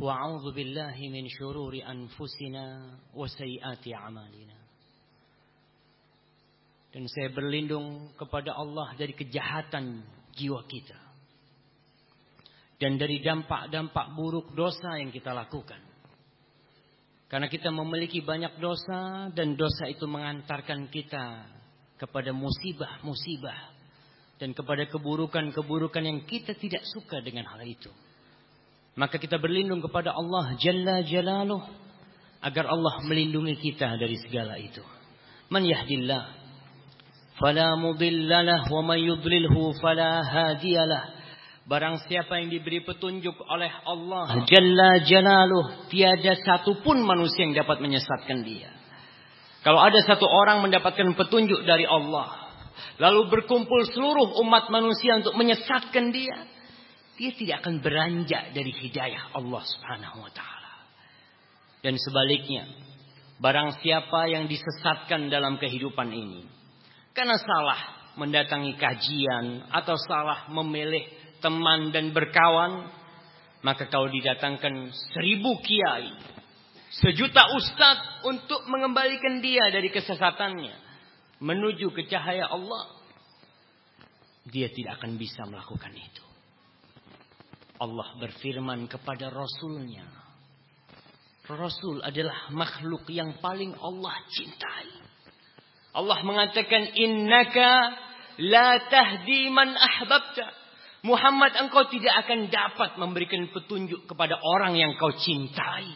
وأعوذ بالله من شرور أنفسنا وسيئات أعمالنا Dan saya berlindung kepada Allah dari kejahatan jiwa kita. Dan dari dampak-dampak buruk dosa yang kita lakukan. Karena kita memiliki banyak dosa dan dosa itu mengantarkan kita kepada musibah-musibah dan kepada keburukan-keburukan yang kita tidak suka dengan hal itu. Maka kita berlindung kepada Allah Jalla Jalaluh agar Allah melindungi kita dari segala itu. Man yahdillah fala mudhillalah wa man yudlilhu fala hadiyalah. Barang siapa yang diberi petunjuk oleh Allah Jalla Jalaluh, tiada satu pun manusia yang dapat menyesatkan dia. Kalau ada satu orang mendapatkan petunjuk dari Allah, lalu berkumpul seluruh umat manusia untuk menyesatkan dia, dia tidak akan beranjak dari hidayah Allah Subhanahu wa taala. Dan sebaliknya, barang siapa yang disesatkan dalam kehidupan ini, karena salah mendatangi kajian atau salah memilih teman dan berkawan, maka kau didatangkan seribu kiai, sejuta ustadz untuk mengembalikan dia dari kesesatannya menuju ke cahaya Allah. Dia tidak akan bisa melakukan itu. Allah berfirman kepada Rasulnya. Rasul adalah makhluk yang paling Allah cintai. Allah mengatakan innaka la tahdi man ahbabta. Muhammad engkau tidak akan dapat memberikan petunjuk kepada orang yang kau cintai.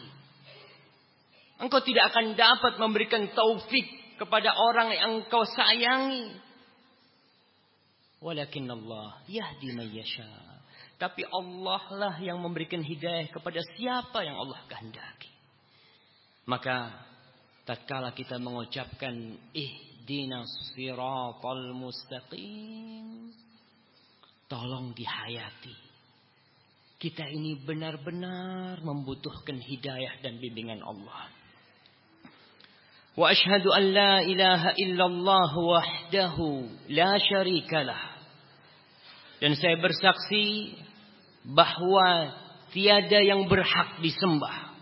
Engkau tidak akan dapat memberikan taufik kepada orang yang kau sayangi. Walakin Allah yahdi man yasha. Tapi Allah lah yang memberikan hidayah kepada siapa yang Allah kehendaki. Maka tatkala kita mengucapkan ihdinas siratal mustaqim tolong dihayati. Kita ini benar-benar membutuhkan hidayah dan bimbingan Allah. Wa ashhadu an la ilaha illallah wahdahu la syarikalah dan saya bersaksi bahwa tiada yang berhak disembah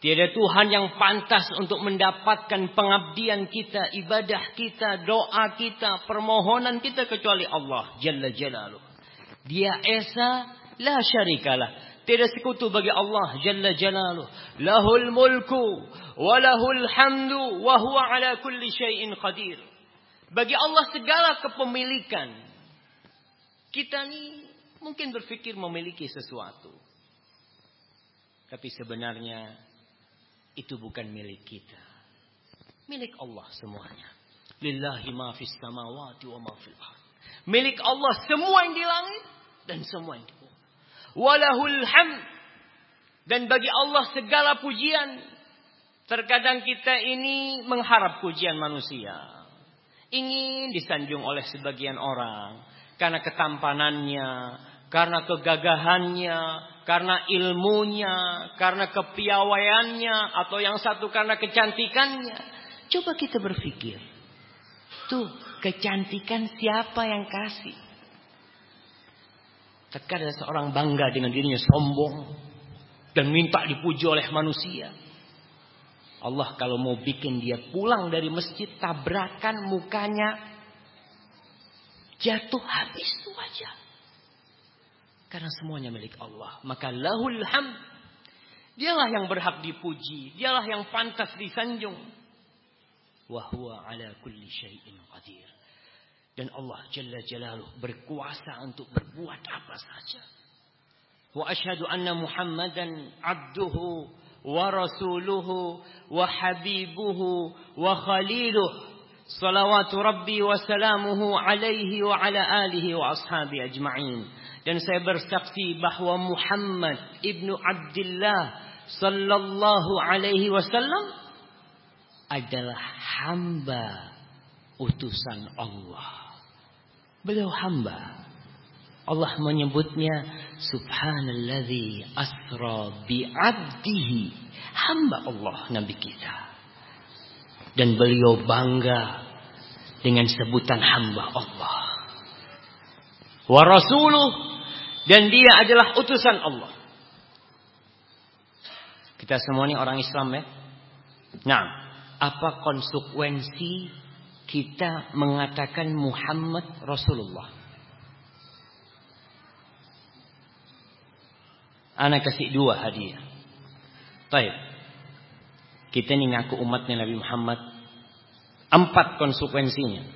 Tiada Tuhan yang pantas untuk mendapatkan pengabdian kita, ibadah kita, doa kita, permohonan kita kecuali Allah Jalla Jalaluh. Dia Esa la syarikalah. Tiada sekutu bagi Allah Jalla Jalaluh. Lahul mulku wa lahul hamdu wa huwa ala kulli syai'in qadir. Bagi Allah segala kepemilikan. Kita ni mungkin berfikir memiliki sesuatu. Tapi sebenarnya itu bukan milik kita. Milik Allah semuanya. Lillahi ma fis samawati wa ma fil. Milik Allah semua yang di langit dan semua yang di bumi. Walahul hamd. Dan bagi Allah segala pujian. Terkadang kita ini mengharap pujian manusia. Ingin disanjung oleh sebagian orang. Karena ketampanannya. Karena kegagahannya karena ilmunya, karena kepiawaiannya, atau yang satu karena kecantikannya. Coba kita berpikir. Tuh, kecantikan siapa yang kasih? Terkadang seorang bangga dengan dirinya sombong dan minta dipuji oleh manusia. Allah kalau mau bikin dia pulang dari masjid tabrakan mukanya jatuh habis itu aja. Karena semuanya milik Allah. Maka lahul hamd. Dialah yang berhak dipuji. Dialah yang pantas disanjung. Wahuwa ala kulli syai'in qadir. Dan Allah Jalla Jalaluh berkuasa untuk berbuat apa saja. Wa ashadu anna Muhammadan abduhu wa rasuluhu wa habibuhu wa khaliluh. Salawatu Rabbi wa salamuhu alaihi wa ala alihi wa ashabi ajma'in. Dan saya bersaksi bahwa Muhammad ibnu Abdullah sallallahu alaihi wasallam adalah hamba utusan Allah. Beliau hamba. Allah menyebutnya subhanalladzi asra bi 'abdihi. Hamba Allah nabi kita. Dan beliau bangga dengan sebutan hamba Allah. Wa rasuluh dan dia adalah utusan Allah. Kita semua ini orang Islam ya. Nah, apa konsekuensi kita mengatakan Muhammad Rasulullah? Anak kasih dua hadiah. Baik. Kita ini ngaku umatnya Nabi Muhammad. Empat konsekuensinya.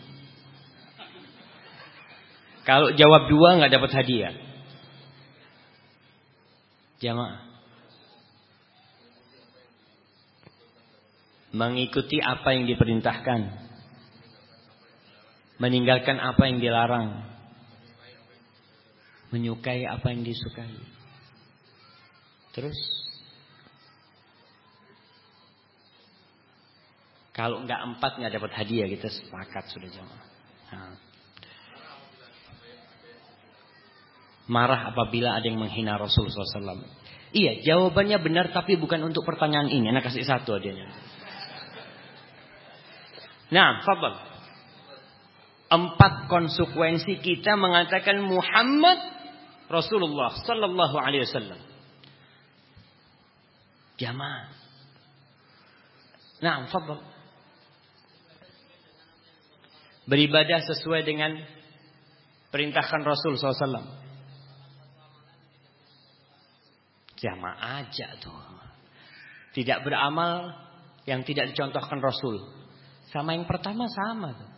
Kalau jawab dua nggak dapat hadiah. Jamaah. Mengikuti apa yang diperintahkan. Meninggalkan apa yang dilarang. Menyukai apa yang disukai. Terus kalau nggak empat nggak dapat hadiah kita sepakat sudah jamaah. Nah. Marah apabila ada yang menghina Rasulullah SAW. Iya, jawabannya benar tapi bukan untuk pertanyaan ini. Anak kasih satu adanya. Nah, fadal. Empat konsekuensi kita mengatakan Muhammad Rasulullah sallallahu alaihi wasallam. Jamaah. Nah, fadal. Beribadah sesuai dengan perintahkan Rasul SAW. Jamaah aja tuh. Tidak beramal yang tidak dicontohkan Rasul. Sama yang pertama sama tuh.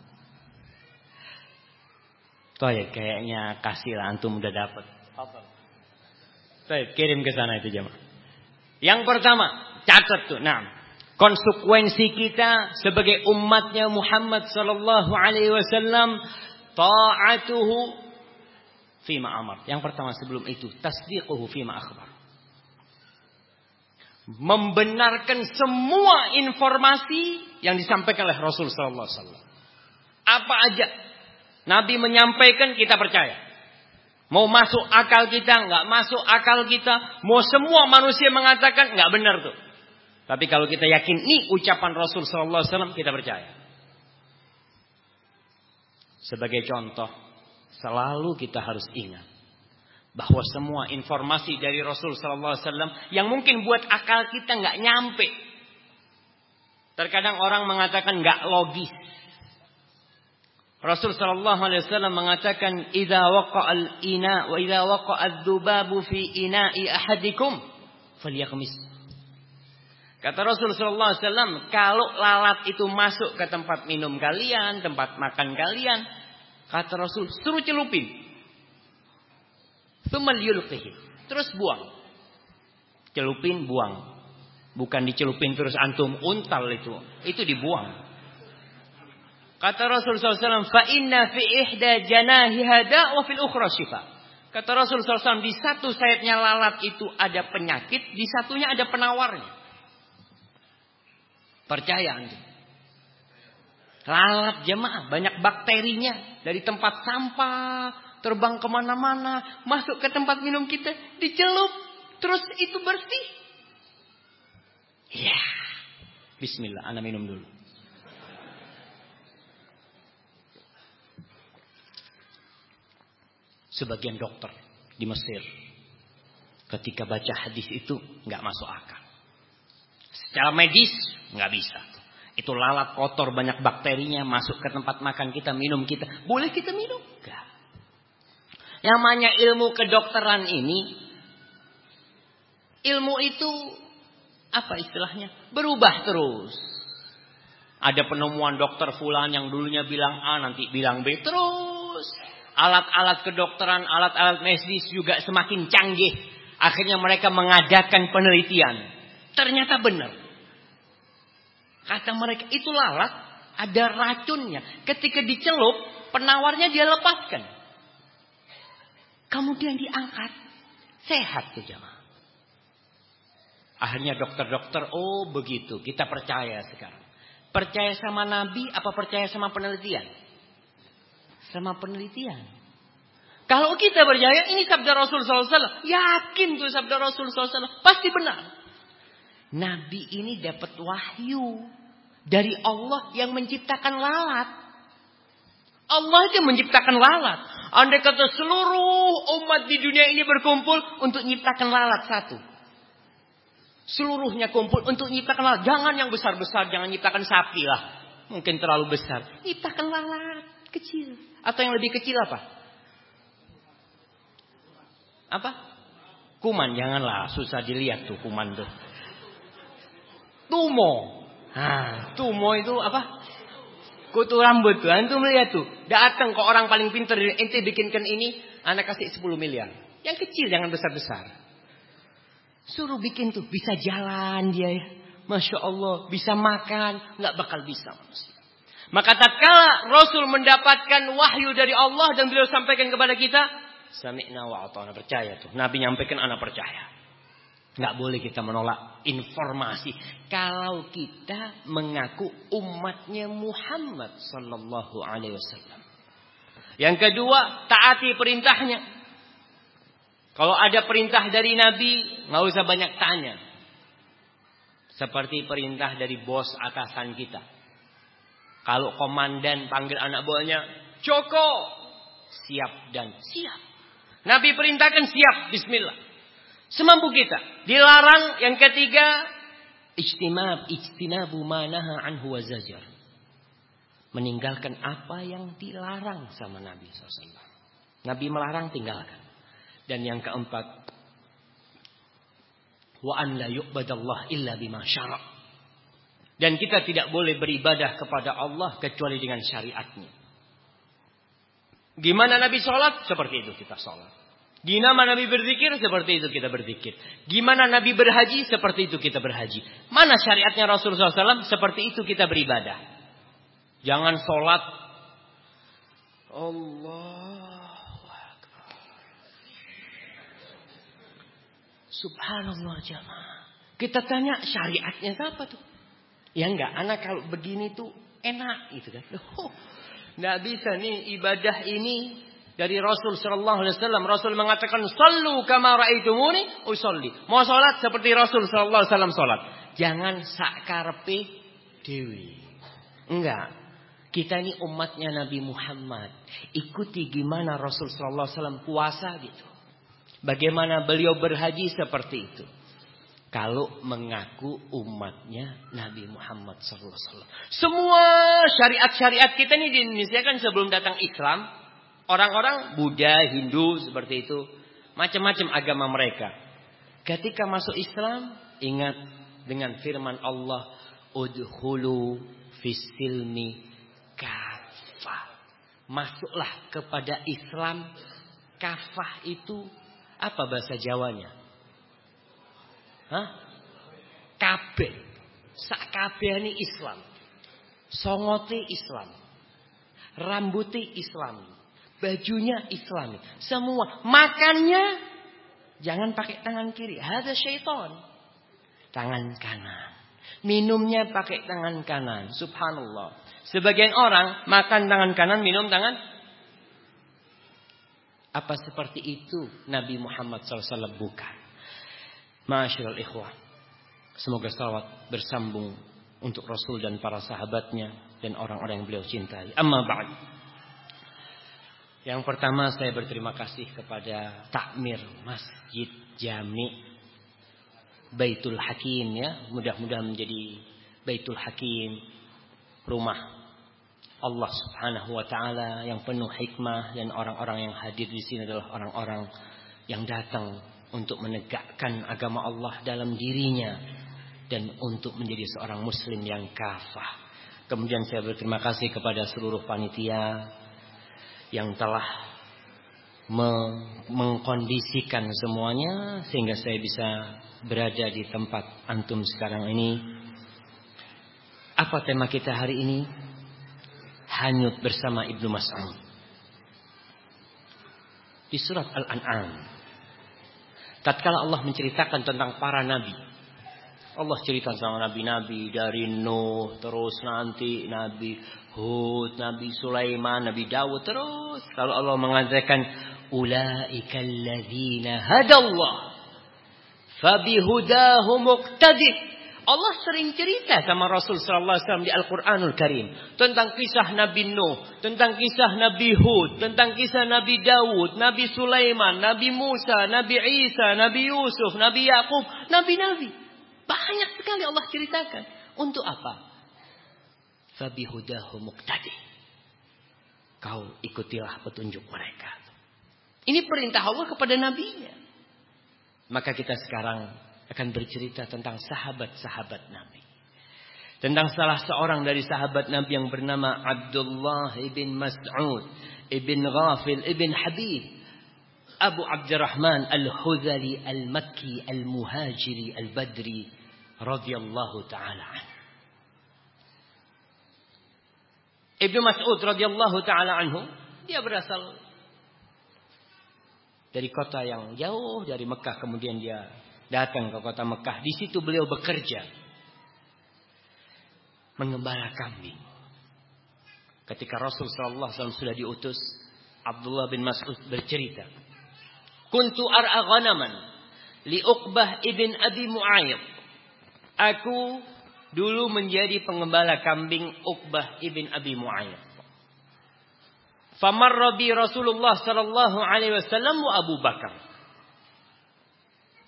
Tuh ya kayaknya kasih lah antum udah dapat. Tuh kirim ke sana itu jemaah. Yang pertama, catat tuh. Nah, konsekuensi kita sebagai umatnya Muhammad sallallahu alaihi wasallam taatuhu fima amar. Yang pertama sebelum itu tasdiquhu fima akhbar membenarkan semua informasi yang disampaikan oleh Rasul sallallahu alaihi wasallam. Apa aja Nabi menyampaikan kita percaya. Mau masuk akal kita, nggak masuk akal kita, mau semua manusia mengatakan nggak benar tuh. Tapi kalau kita yakin ini ucapan Rasul sallallahu alaihi wasallam kita percaya. Sebagai contoh, selalu kita harus ingat bahwa semua informasi dari Rasul sallallahu alaihi wasallam yang mungkin buat akal kita nggak nyampe. Terkadang orang mengatakan nggak logis. Rasul sallallahu alaihi wasallam mengatakan idza waqa'al ina wa idza waqa'ad dubabu fi ina'i ahadikum falyakhmis. Kata Rasul sallallahu kalau lalat itu masuk ke tempat minum kalian, tempat makan kalian, kata Rasul, suruh celupin. Terus buang. Celupin buang. Bukan dicelupin terus antum untal itu. Itu dibuang. Kata Rasulullah SAW, inna fi ihda janahi hada wa fil ukhra shifa. Kata Rasulullah SAW, di satu sayapnya lalat itu ada penyakit, di satunya ada penawarnya. Percaya antum. Lalat jemaah, banyak bakterinya dari tempat sampah, terbang ke mana-mana, masuk ke tempat minum kita, dicelup, terus itu bersih. Ya, Bismillah, anda minum dulu. Sebagian dokter di Mesir ketika baca hadis itu nggak masuk akal. Secara medis nggak bisa. Itu lalat kotor banyak bakterinya masuk ke tempat makan kita, minum kita. Boleh kita minum? Enggak. Yang namanya ilmu kedokteran ini ilmu itu apa istilahnya? Berubah terus. Ada penemuan dokter fulan yang dulunya bilang A nanti bilang B terus. Alat-alat kedokteran, alat-alat medis juga semakin canggih. Akhirnya mereka mengadakan penelitian. Ternyata benar. Kata mereka itu lalat ada racunnya. Ketika dicelup penawarnya dia lepaskan. Kemudian diangkat. Sehat tuh jamaah. Akhirnya dokter-dokter, oh begitu. Kita percaya sekarang. Percaya sama Nabi apa percaya sama penelitian? Sama penelitian. Kalau kita percaya ini sabda Rasul SAW. Yakin tuh sabda Rasul SAW. Pasti benar. Nabi ini dapat wahyu. Dari Allah yang menciptakan lalat. Allah itu menciptakan lalat. Andai kata seluruh umat di dunia ini berkumpul untuk menciptakan lalat satu. Seluruhnya kumpul untuk nyiptakan lalat. Jangan yang besar-besar, jangan nyiptakan sapi lah. Mungkin terlalu besar. Nyiptakan lalat kecil. Atau yang lebih kecil apa? Apa? Kuman, janganlah. Susah dilihat tuh kuman tuh. Tumo. Nah, tumo itu apa? Kutu rambut tuh. Antum lihat tuh. Datang ke orang paling pintar. Ente bikinkan ini. Anak kasih 10 miliar. Yang kecil jangan besar-besar. Suruh bikin tuh, bisa jalan dia ya. Masya Allah, bisa makan, nggak bakal bisa manusia. Maka tatkala Rasul mendapatkan wahyu dari Allah dan beliau sampaikan kepada kita, sami'na wa ata'na percaya tuh. Nabi nyampaikan anak percaya. Nggak boleh kita menolak informasi kalau kita mengaku umatnya Muhammad sallallahu alaihi wasallam. Yang kedua, taati perintahnya. Kalau ada perintah dari Nabi, nggak usah banyak tanya. Seperti perintah dari bos atasan kita. Kalau komandan panggil anak buahnya, Joko, siap dan siap. Nabi perintahkan siap, Bismillah. Semampu kita. Dilarang yang ketiga, ijtimab, ijtinabu manaha anhu wa zajar. Meninggalkan apa yang dilarang sama Nabi SAW. Nabi melarang, tinggalkan. Dan yang keempat, wa an la yu'badallah illa bima syara'. Dan kita tidak boleh beribadah kepada Allah kecuali dengan syariatnya. Gimana Nabi sholat? Seperti itu kita sholat. Gimana Nabi berzikir? Seperti itu kita berzikir. Gimana Nabi berhaji? Seperti itu kita berhaji. Mana syariatnya Rasulullah SAW? Seperti itu kita beribadah. Jangan sholat. Allah Subhanallah jamaah. Kita tanya syariatnya apa tuh? Ya enggak, anak kalau begini tuh enak gitu kan. Oh, enggak bisa nih ibadah ini dari Rasul sallallahu alaihi wasallam. Rasul mengatakan, "Shallu kama raaitumuni usolli." Mau salat seperti Rasul sallallahu alaihi wasallam salat. Jangan sakarepe dewi. Enggak. Kita ini umatnya Nabi Muhammad. Ikuti gimana Rasul sallallahu alaihi wasallam puasa gitu. Bagaimana beliau berhaji seperti itu. Kalau mengaku umatnya Nabi Muhammad SAW. Semua syariat-syariat kita ini di Indonesia kan sebelum datang Islam. Orang-orang Buddha, Hindu seperti itu. Macam-macam agama mereka. Ketika masuk Islam, ingat dengan firman Allah. Udhulu fisilmi kafah. Masuklah kepada Islam. Kafah itu apa bahasa Jawanya? Hah? Kabeh. Sak kabeh ini Islam. Songote Islam. Rambuti Islam. Bajunya Islam. Semua. Makannya jangan pakai tangan kiri. Ada syaitan. Tangan kanan. Minumnya pakai tangan kanan. Subhanallah. Sebagian orang makan tangan kanan, minum tangan apa seperti itu Nabi Muhammad SAW bukan. Masyarul ikhwah. Semoga salawat bersambung untuk Rasul dan para sahabatnya dan orang-orang yang beliau cintai. Amma ba'd. Yang pertama saya berterima kasih kepada takmir Masjid Jami Baitul Hakim ya. Mudah-mudahan menjadi Baitul Hakim rumah Allah Subhanahu wa taala yang penuh hikmah dan orang-orang yang hadir di sini adalah orang-orang yang datang untuk menegakkan agama Allah dalam dirinya dan untuk menjadi seorang muslim yang kafah. Kemudian saya berterima kasih kepada seluruh panitia yang telah mengkondisikan semuanya sehingga saya bisa berada di tempat antum sekarang ini. Apa tema kita hari ini? hanyut bersama Ibnu Mas'ud. Di surat Al-An'am. Tatkala Allah menceritakan tentang para nabi. Allah cerita tentang nabi-nabi dari Nuh, terus nanti Nabi Hud, Nabi Sulaiman, Nabi Dawud, terus. Kalau Allah mengatakan ulaika alladzina hadallah fabihudahu muqtadi. Allah sering cerita sama Rasul sallallahu alaihi wasallam di Al-Qur'anul Karim tentang kisah Nabi Nuh, tentang kisah Nabi Hud, tentang kisah Nabi Dawud, Nabi Sulaiman, Nabi Musa, Nabi Isa, Nabi Yusuf, Nabi Yakub, nabi-nabi. Banyak sekali Allah ceritakan. Untuk apa? Fabihudahu muqtadi. Kau ikutilah petunjuk mereka. Ini perintah Allah kepada nabinya. Maka kita sekarang akan bercerita tentang sahabat-sahabat Nabi. Tentang salah seorang dari sahabat Nabi yang bernama Abdullah ibn Mas'ud ibn Ghafil ibn Habib. Abu Abdurrahman al-Hudhali al-Makki al-Muhajiri al-Badri radhiyallahu taala Ibnu Mas'ud radhiyallahu taala anhu dia berasal dari kota yang jauh dari Mekah. Kemudian dia datang ke kota Mekah. Di situ beliau bekerja. Mengembala kambing. Ketika Rasul sallallahu alaihi wasallam sudah diutus Abdullah bin Mas'ud bercerita kuntu ar'a ghanaman li Uqbah ibn Abi Mu'ayyid Aku dulu menjadi pengembala kambing Uqbah ibn Abi Mu'ayyad. Famarra bi Rasulullah sallallahu alaihi wasallam wa Abu Bakar.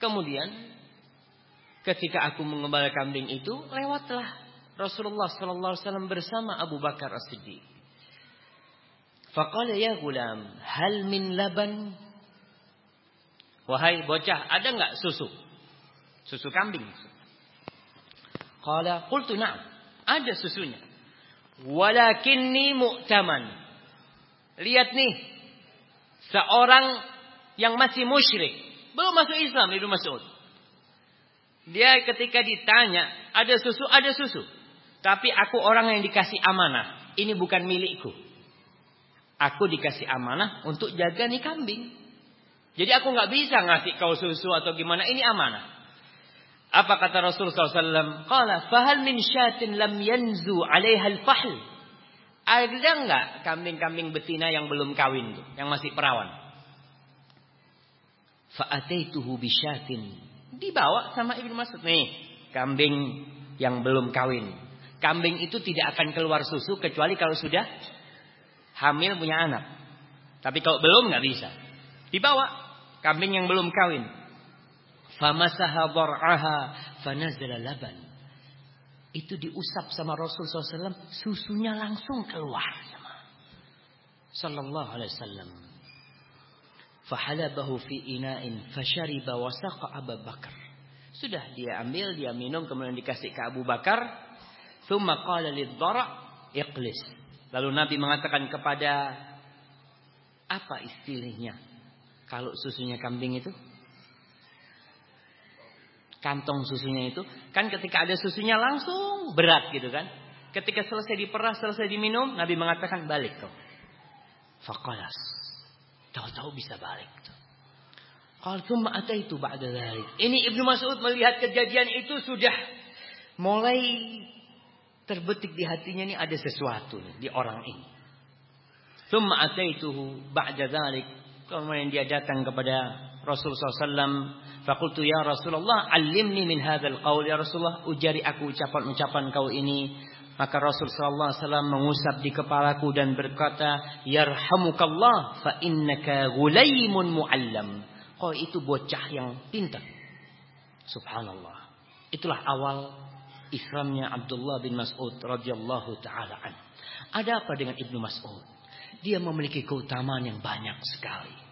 Kemudian ketika aku mengembala kambing itu lewatlah Rasulullah sallallahu alaihi wasallam bersama Abu Bakar As-Siddiq. Faqala ya gulam, hal min laban? Wahai bocah, ada enggak susu? Susu kambing. Qala qultu na'am. Ada susunya. Walakinni mu'taman. Lihat nih. Seorang yang masih musyrik. Belum masuk Islam Ibnu Mas'ud. Dia ketika ditanya, ada susu, ada susu. Tapi aku orang yang dikasih amanah. Ini bukan milikku. Aku dikasih amanah untuk jaga nih kambing. Jadi aku nggak bisa ngasih kau susu atau gimana. Ini amanah. Apa kata Rasul SAW? Qala fahal min syatin lam yanzu alaiha al-fahl. Ada enggak kambing-kambing betina yang belum kawin tuh, yang masih perawan? Fa'ataituhu bisyatin. Dibawa sama Ibnu Mas'ud nih, kambing yang belum kawin. Kambing itu tidak akan keluar susu kecuali kalau sudah hamil punya anak. Tapi kalau belum nggak bisa. Dibawa kambing yang belum kawin. Famasaha dhar'aha fanazala laban. Itu diusap sama Rasul SAW. Susunya langsung keluar. Sallallahu alaihi wasallam. Fahalabahu fi ina'in fashariba wasaqa Abu Bakar. Sudah dia ambil, dia minum, kemudian dikasih ke Abu Bakar. Thumma qala lidhara' iqlis. Lalu Nabi mengatakan kepada apa istilahnya? Kalau susunya kambing itu kantong susunya itu kan ketika ada susunya langsung berat gitu kan ketika selesai diperas selesai diminum Nabi mengatakan balik kau faqalas tahu-tahu bisa balik tuh Qal thumma ataitu ba'da dhalik. Ini Ibnu Mas'ud melihat kejadian itu sudah mulai terbetik di hatinya ini ada sesuatu nih, di orang ini. Thumma ataituhu ba'da dhalik. Kemudian dia datang kepada Rasulullah SAW Fakultu ya Rasulullah, alimni min hadzal qaul ya Rasulullah, ujari aku ucapan-ucapan kau ini. Maka Rasul wasallam mengusap di kepalaku dan berkata, "Yarhamukallah fa innaka ghulaimun muallam." Kau itu bocah yang pintar. Subhanallah. Itulah awal Islamnya Abdullah bin Mas'ud radhiyallahu taala an. Ada apa dengan Ibnu Mas'ud? Dia memiliki keutamaan yang banyak sekali.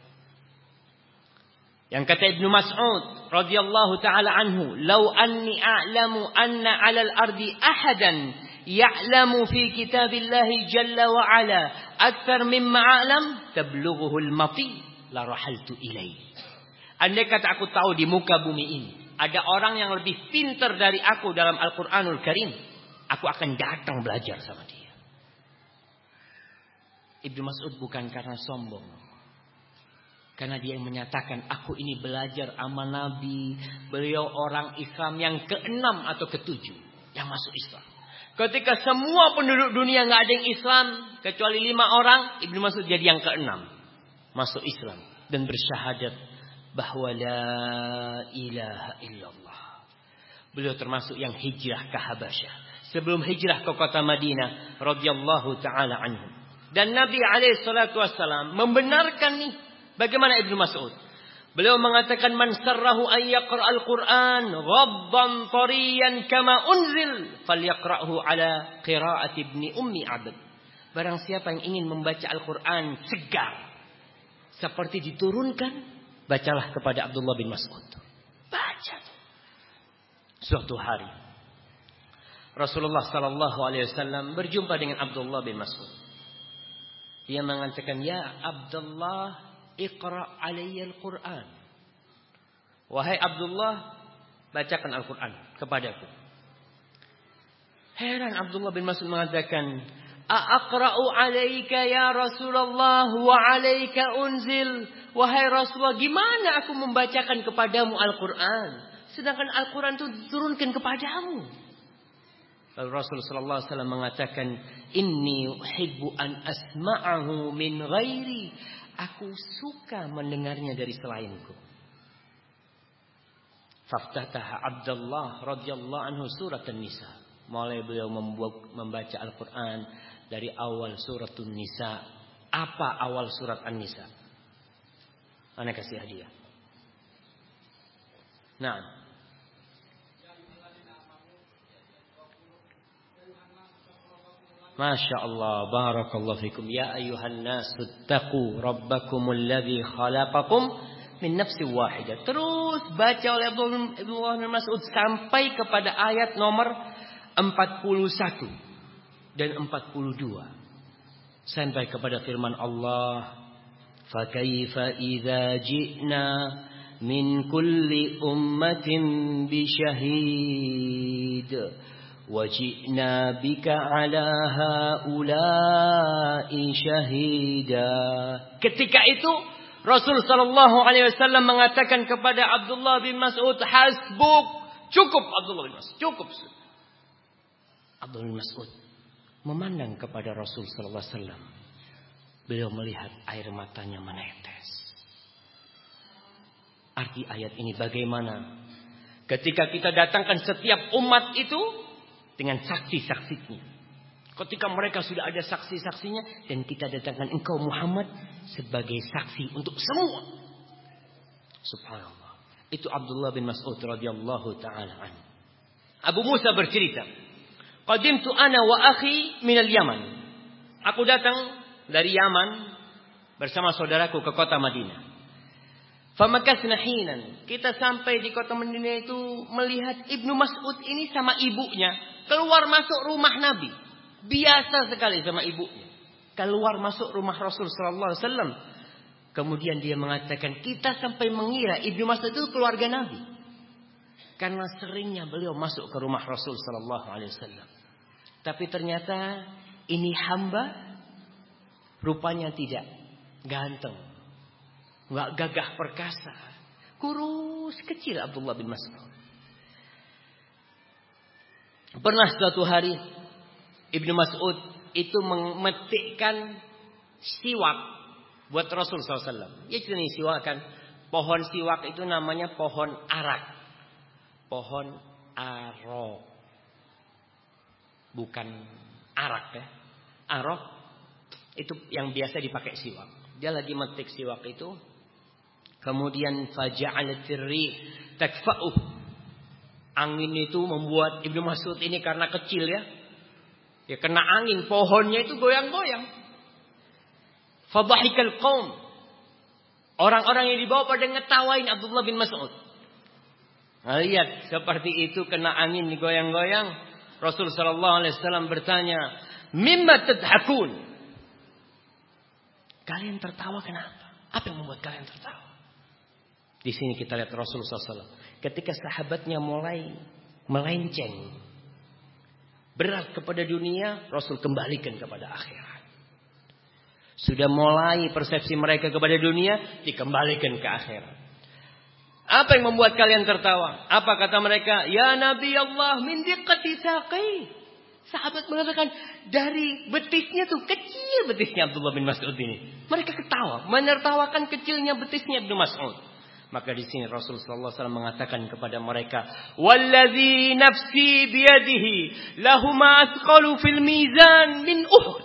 Yang kata Ibnu Mas'ud radhiyallahu taala anhu, "Lau anni a'lamu anna 'alal ardi ahadan ya'lamu fi kitabillahi jalla wa 'ala akthar mimma a'lam tablughuhu al-mati la rahaltu ilaihi." Andai kata aku tahu di muka bumi ini ada orang yang lebih pintar dari aku dalam Al-Qur'anul Karim, aku akan datang belajar sama dia. Ibnu Mas'ud bukan karena sombong. Karena dia yang menyatakan aku ini belajar amal Nabi. Beliau orang Islam yang keenam atau ketujuh yang masuk Islam. Ketika semua penduduk dunia nggak ada yang Islam kecuali lima orang, Ibnu Mas'ud jadi yang keenam masuk Islam dan bersyahadat bahwa la ilaha illallah. Beliau termasuk yang hijrah ke Habasyah sebelum hijrah ke kota Madinah radhiyallahu taala anhu. Dan Nabi alaihi salatu membenarkan nih Bagaimana Ibnu Mas'ud? Beliau mengatakan man sarrahu an yaqra al-Qur'an ghaddan tariyan kama unzil falyaqra'hu ala qira'ati ibni ummi abd. Barang siapa yang ingin membaca Al-Qur'an segar seperti diturunkan, bacalah kepada Abdullah bin Mas'ud. Baca. Suatu hari Rasulullah sallallahu alaihi wasallam berjumpa dengan Abdullah bin Mas'ud. Dia mengatakan, "Ya Abdullah, Iqra alayya al-Quran. Wahai Abdullah, bacakan Al-Quran kepadaku. Heran Abdullah bin Mas'ud mengatakan, A'akra'u alaika ya Rasulullah wa alaika unzil. Wahai Rasulullah, gimana aku membacakan kepadamu Al-Quran? Sedangkan Al-Quran itu diturunkan kepadamu. Lalu Rasul sallallahu alaihi wasallam mengatakan, "Inni uhibbu an asma'ahu min ghairi." Aku suka mendengarnya dari selainku. Faftataha Abdullah radhiyallahu anhu surat An-Nisa. Mulai beliau membaca Al-Quran dari awal surat An-Nisa. Apa awal surat An-Nisa? Anda kasih hadiah. Nah, Masya Allah, barakallahu fikum. Ya ayuhan nasu taqu rabbakumul ladhi khalaqakum min nafsi wahidah. Terus baca oleh Abdullah bin Mas'ud sampai kepada ayat nomor 41 dan 42. Sampai kepada firman Allah, "Fakaifa idza ji'na min kulli ummatin bi syahid." وجئنا بك على هؤلاء شهيدا ketika itu Rasul sallallahu alaihi wasallam mengatakan kepada Abdullah bin Mas'ud hasbuk cukup Abdullah bin Mas'ud cukup Abdullah bin Mas'ud memandang kepada Rasul sallallahu alaihi wasallam beliau melihat air matanya menetes arti ayat ini bagaimana ketika kita datangkan setiap umat itu dengan saksi-saksinya. Ketika mereka sudah ada saksi-saksinya dan kita datangkan engkau Muhammad sebagai saksi untuk semua. Subhanallah. Itu Abdullah bin Mas'ud radhiyallahu taala. Abu Musa bercerita, "Qadimtu ana wa akhi min al-Yaman." Aku datang dari Yaman bersama saudaraku ke kota Madinah. Famakasna hinan. Kita sampai di kota Madinah itu melihat Ibnu Mas'ud ini sama ibunya Keluar masuk rumah Nabi. Biasa sekali sama ibunya. Keluar masuk rumah Rasul Sallallahu Alaihi Wasallam. Kemudian dia mengatakan kita sampai mengira Ibnu Mas'ud itu keluarga Nabi. Karena seringnya beliau masuk ke rumah Rasul Sallallahu Alaihi Wasallam. Tapi ternyata ini hamba rupanya tidak ganteng. Nggak gagah perkasa. Kurus kecil Abdullah bin Mas'ud. Pernah suatu hari Ibnu Mas'ud itu memetikkan siwak buat Rasul SAW. Ya jenis siwak kan. Pohon siwak itu namanya pohon arak. Pohon arok. Bukan arak ya. Arok itu yang biasa dipakai siwak. Dia lagi metik siwak itu. Kemudian faja'alatir rih takfa'uh Angin itu membuat Ibnu Mas'ud ini karena kecil ya. Ya kena angin, pohonnya itu goyang-goyang. Fadhahikal qaum. Orang-orang yang dibawa pada ngetawain Abdullah bin Mas'ud. Nah, lihat seperti itu kena angin digoyang-goyang. Rasul sallallahu alaihi wasallam bertanya, "Mimma tadhakun?" Kalian tertawa kenapa? Apa yang membuat kalian tertawa? Di sini kita lihat Rasul sallallahu ketika sahabatnya mulai melenceng berat kepada dunia, Rasul kembalikan kepada akhirat. Sudah mulai persepsi mereka kepada dunia dikembalikan ke akhirat. Apa yang membuat kalian tertawa? Apa kata mereka? Ya Nabi Allah min diqqati saqi. Sahabat mengatakan dari betisnya tuh kecil betisnya Abdullah bin Mas'ud ini. Mereka ketawa, menertawakan kecilnya betisnya Ibnu Mas'ud. Maka di sini Rasul sallallahu alaihi wasallam mengatakan kepada mereka, "Wallazi nafsi biyadihi lahuma asqalu fil mizan min Uhud."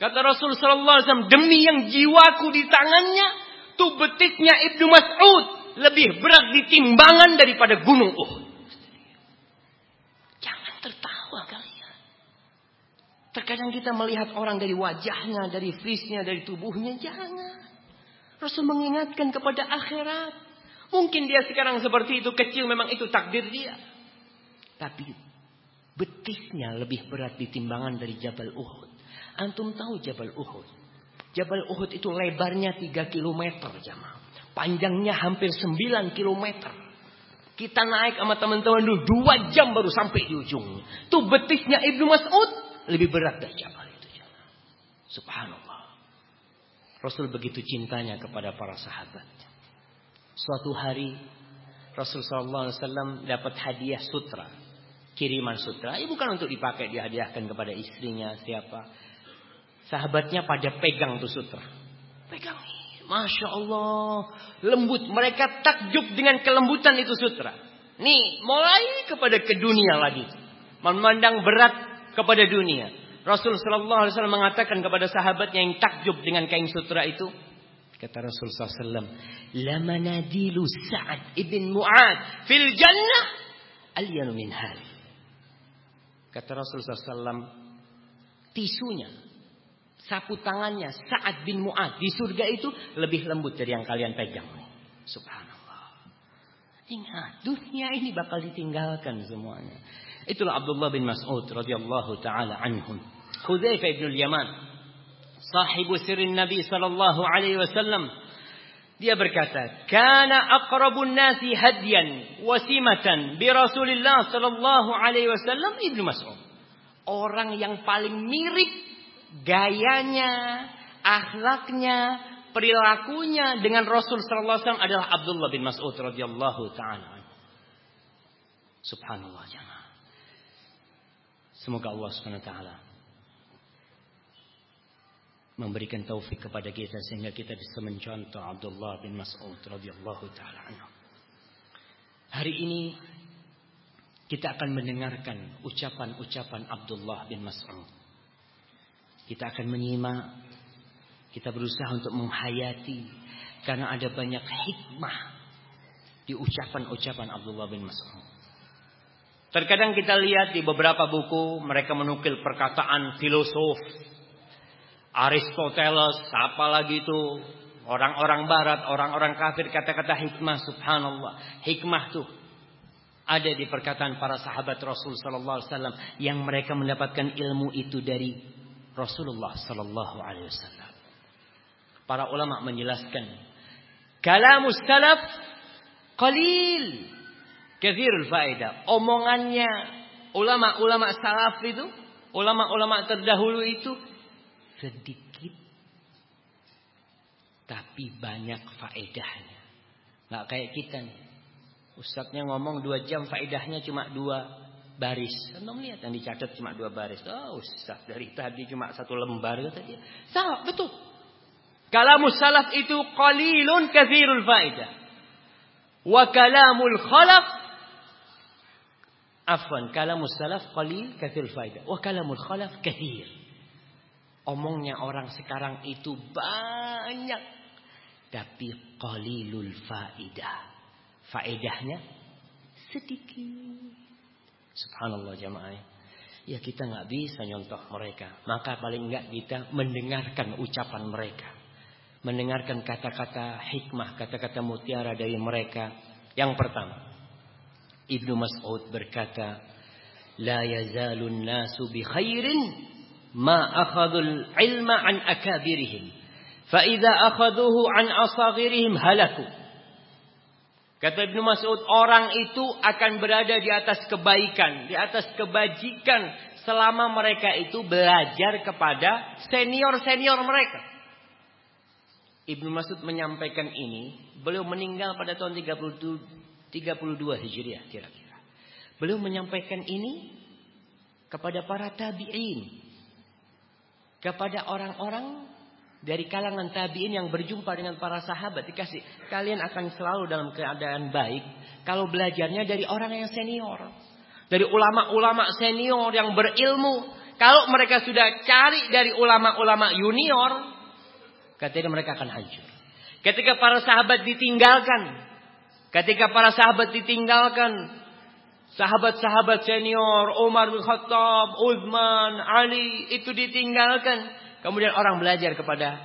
Kata Rasul sallallahu alaihi wasallam, "Demi yang jiwaku di tangannya, Tuh betisnya Ibnu Mas'ud lebih berat di timbangan daripada gunung Uhud. Jangan tertawa kalian. Terkadang kita melihat orang dari wajahnya, dari fisnya, dari tubuhnya. Jangan. Rasul mengingatkan kepada akhirat. Mungkin dia sekarang seperti itu kecil memang itu takdir dia. Tapi betisnya lebih berat di timbangan dari Jabal Uhud. Antum tahu Jabal Uhud? Jabal Uhud itu lebarnya 3 km jamaah. Panjangnya hampir 9 km. Kita naik sama teman-teman dulu 2 jam baru sampai di ujungnya. Tuh betisnya Ibnu Mas'ud lebih berat dari Jabal itu jamaah. Subhanallah. Rasul begitu cintanya kepada para sahabat. Suatu hari Rasul SAW dapat hadiah sutra. Kiriman sutra. Ini bukan untuk dipakai dihadiahkan kepada istrinya siapa. Sahabatnya pada pegang tuh sutra. Pegang. Masya Allah. Lembut. Mereka takjub dengan kelembutan itu sutra. Nih mulai kepada ke dunia lagi. Memandang berat kepada dunia. Rasul Sallallahu Alaihi Wasallam mengatakan kepada sahabatnya yang takjub dengan kain sutra itu, kata Rasul SAW, lamanadilu Sa'ad ibn Mu'ad fil jannah alyanu min hal. Kata Rasul SAW, tisunya sapu tangannya Sa'ad bin Mu'ad di surga itu lebih lembut dari yang kalian pegang. Subhanallah. Ingat, dunia ini bakal ditinggalkan semuanya. Itulah Abdullah bin Mas'ud radhiyallahu taala anhum. Hudzaifah bin Yaman, sahibu sirrin Nabi sallallahu alaihi wasallam. Dia berkata, "Kana aqrabun nasi hadyan wasimatan bi Rasulillah sallallahu alaihi wasallam Ibnu Mas'ud." Orang yang paling mirip gayanya, akhlaknya, perilakunya dengan Rasul sallallahu alaihi wasallam adalah Abdullah bin Mas'ud radhiyallahu taala. Subhanallah jemaah. Semoga Allah taala memberikan taufik kepada kita sehingga kita bisa mencontoh Abdullah bin Mas'ud radhiyallahu taala anhu. Hari ini kita akan mendengarkan ucapan-ucapan Abdullah bin Mas'ud kita akan menyimak. Kita berusaha untuk menghayati. Karena ada banyak hikmah. Di ucapan-ucapan Abdullah bin Mas'ud. Terkadang kita lihat di beberapa buku. Mereka menukil perkataan filosof. Aristoteles. Apa lagi itu. Orang-orang barat. Orang-orang kafir. Kata-kata hikmah. Subhanallah. Hikmah tuh ada di perkataan para sahabat Rasul sallallahu alaihi wasallam yang mereka mendapatkan ilmu itu dari Rasulullah sallallahu alaihi wasallam. Para ulama menjelaskan kalamus salaf qalil kathirul faedah. Omongannya ulama-ulama salaf itu, ulama-ulama terdahulu itu sedikit tapi banyak faedahnya. Nggak kayak kita nih. Ustadznya ngomong dua jam faedahnya cuma dua baris. Anda lihat yang dicatat cuma dua baris. Oh, usah dari tadi cuma satu lembar kata dia. Salah, betul. Kalamus salaf itu qalilun kathirul faidah. Wa kalamul khalaf Afwan, kalamus salaf qalil kathirul faidah. Wa kalamul khalaf kathir. Omongnya orang sekarang itu banyak. Tapi qalilul faidah. Faedahnya sedikit. Subhanallah jamaah. Ya kita nggak bisa nyontoh mereka. Maka paling nggak kita mendengarkan ucapan mereka. Mendengarkan kata-kata hikmah, kata-kata mutiara dari mereka. Yang pertama. Ibnu Mas'ud berkata. La yazalun nasu bi khairin. Ma akhadul ilma an akabirihim. Fa'idha akhaduhu an asagirihim halaku. Kata Ibnu Mas'ud, orang itu akan berada di atas kebaikan, di atas kebajikan selama mereka itu belajar kepada senior-senior mereka. Ibnu Mas'ud menyampaikan ini, beliau meninggal pada tahun 32, 32 Hijriah kira-kira. Beliau menyampaikan ini kepada para tabi'in. Kepada orang-orang dari kalangan tabiin yang berjumpa dengan para sahabat dikasih kalian akan selalu dalam keadaan baik kalau belajarnya dari orang yang senior dari ulama-ulama senior yang berilmu kalau mereka sudah cari dari ulama-ulama junior katanya mereka akan hancur Ketika para sahabat ditinggalkan. Ketika para sahabat ditinggalkan. Sahabat-sahabat senior. Umar bin Khattab. Uthman. Ali. Itu ditinggalkan. Kemudian orang belajar kepada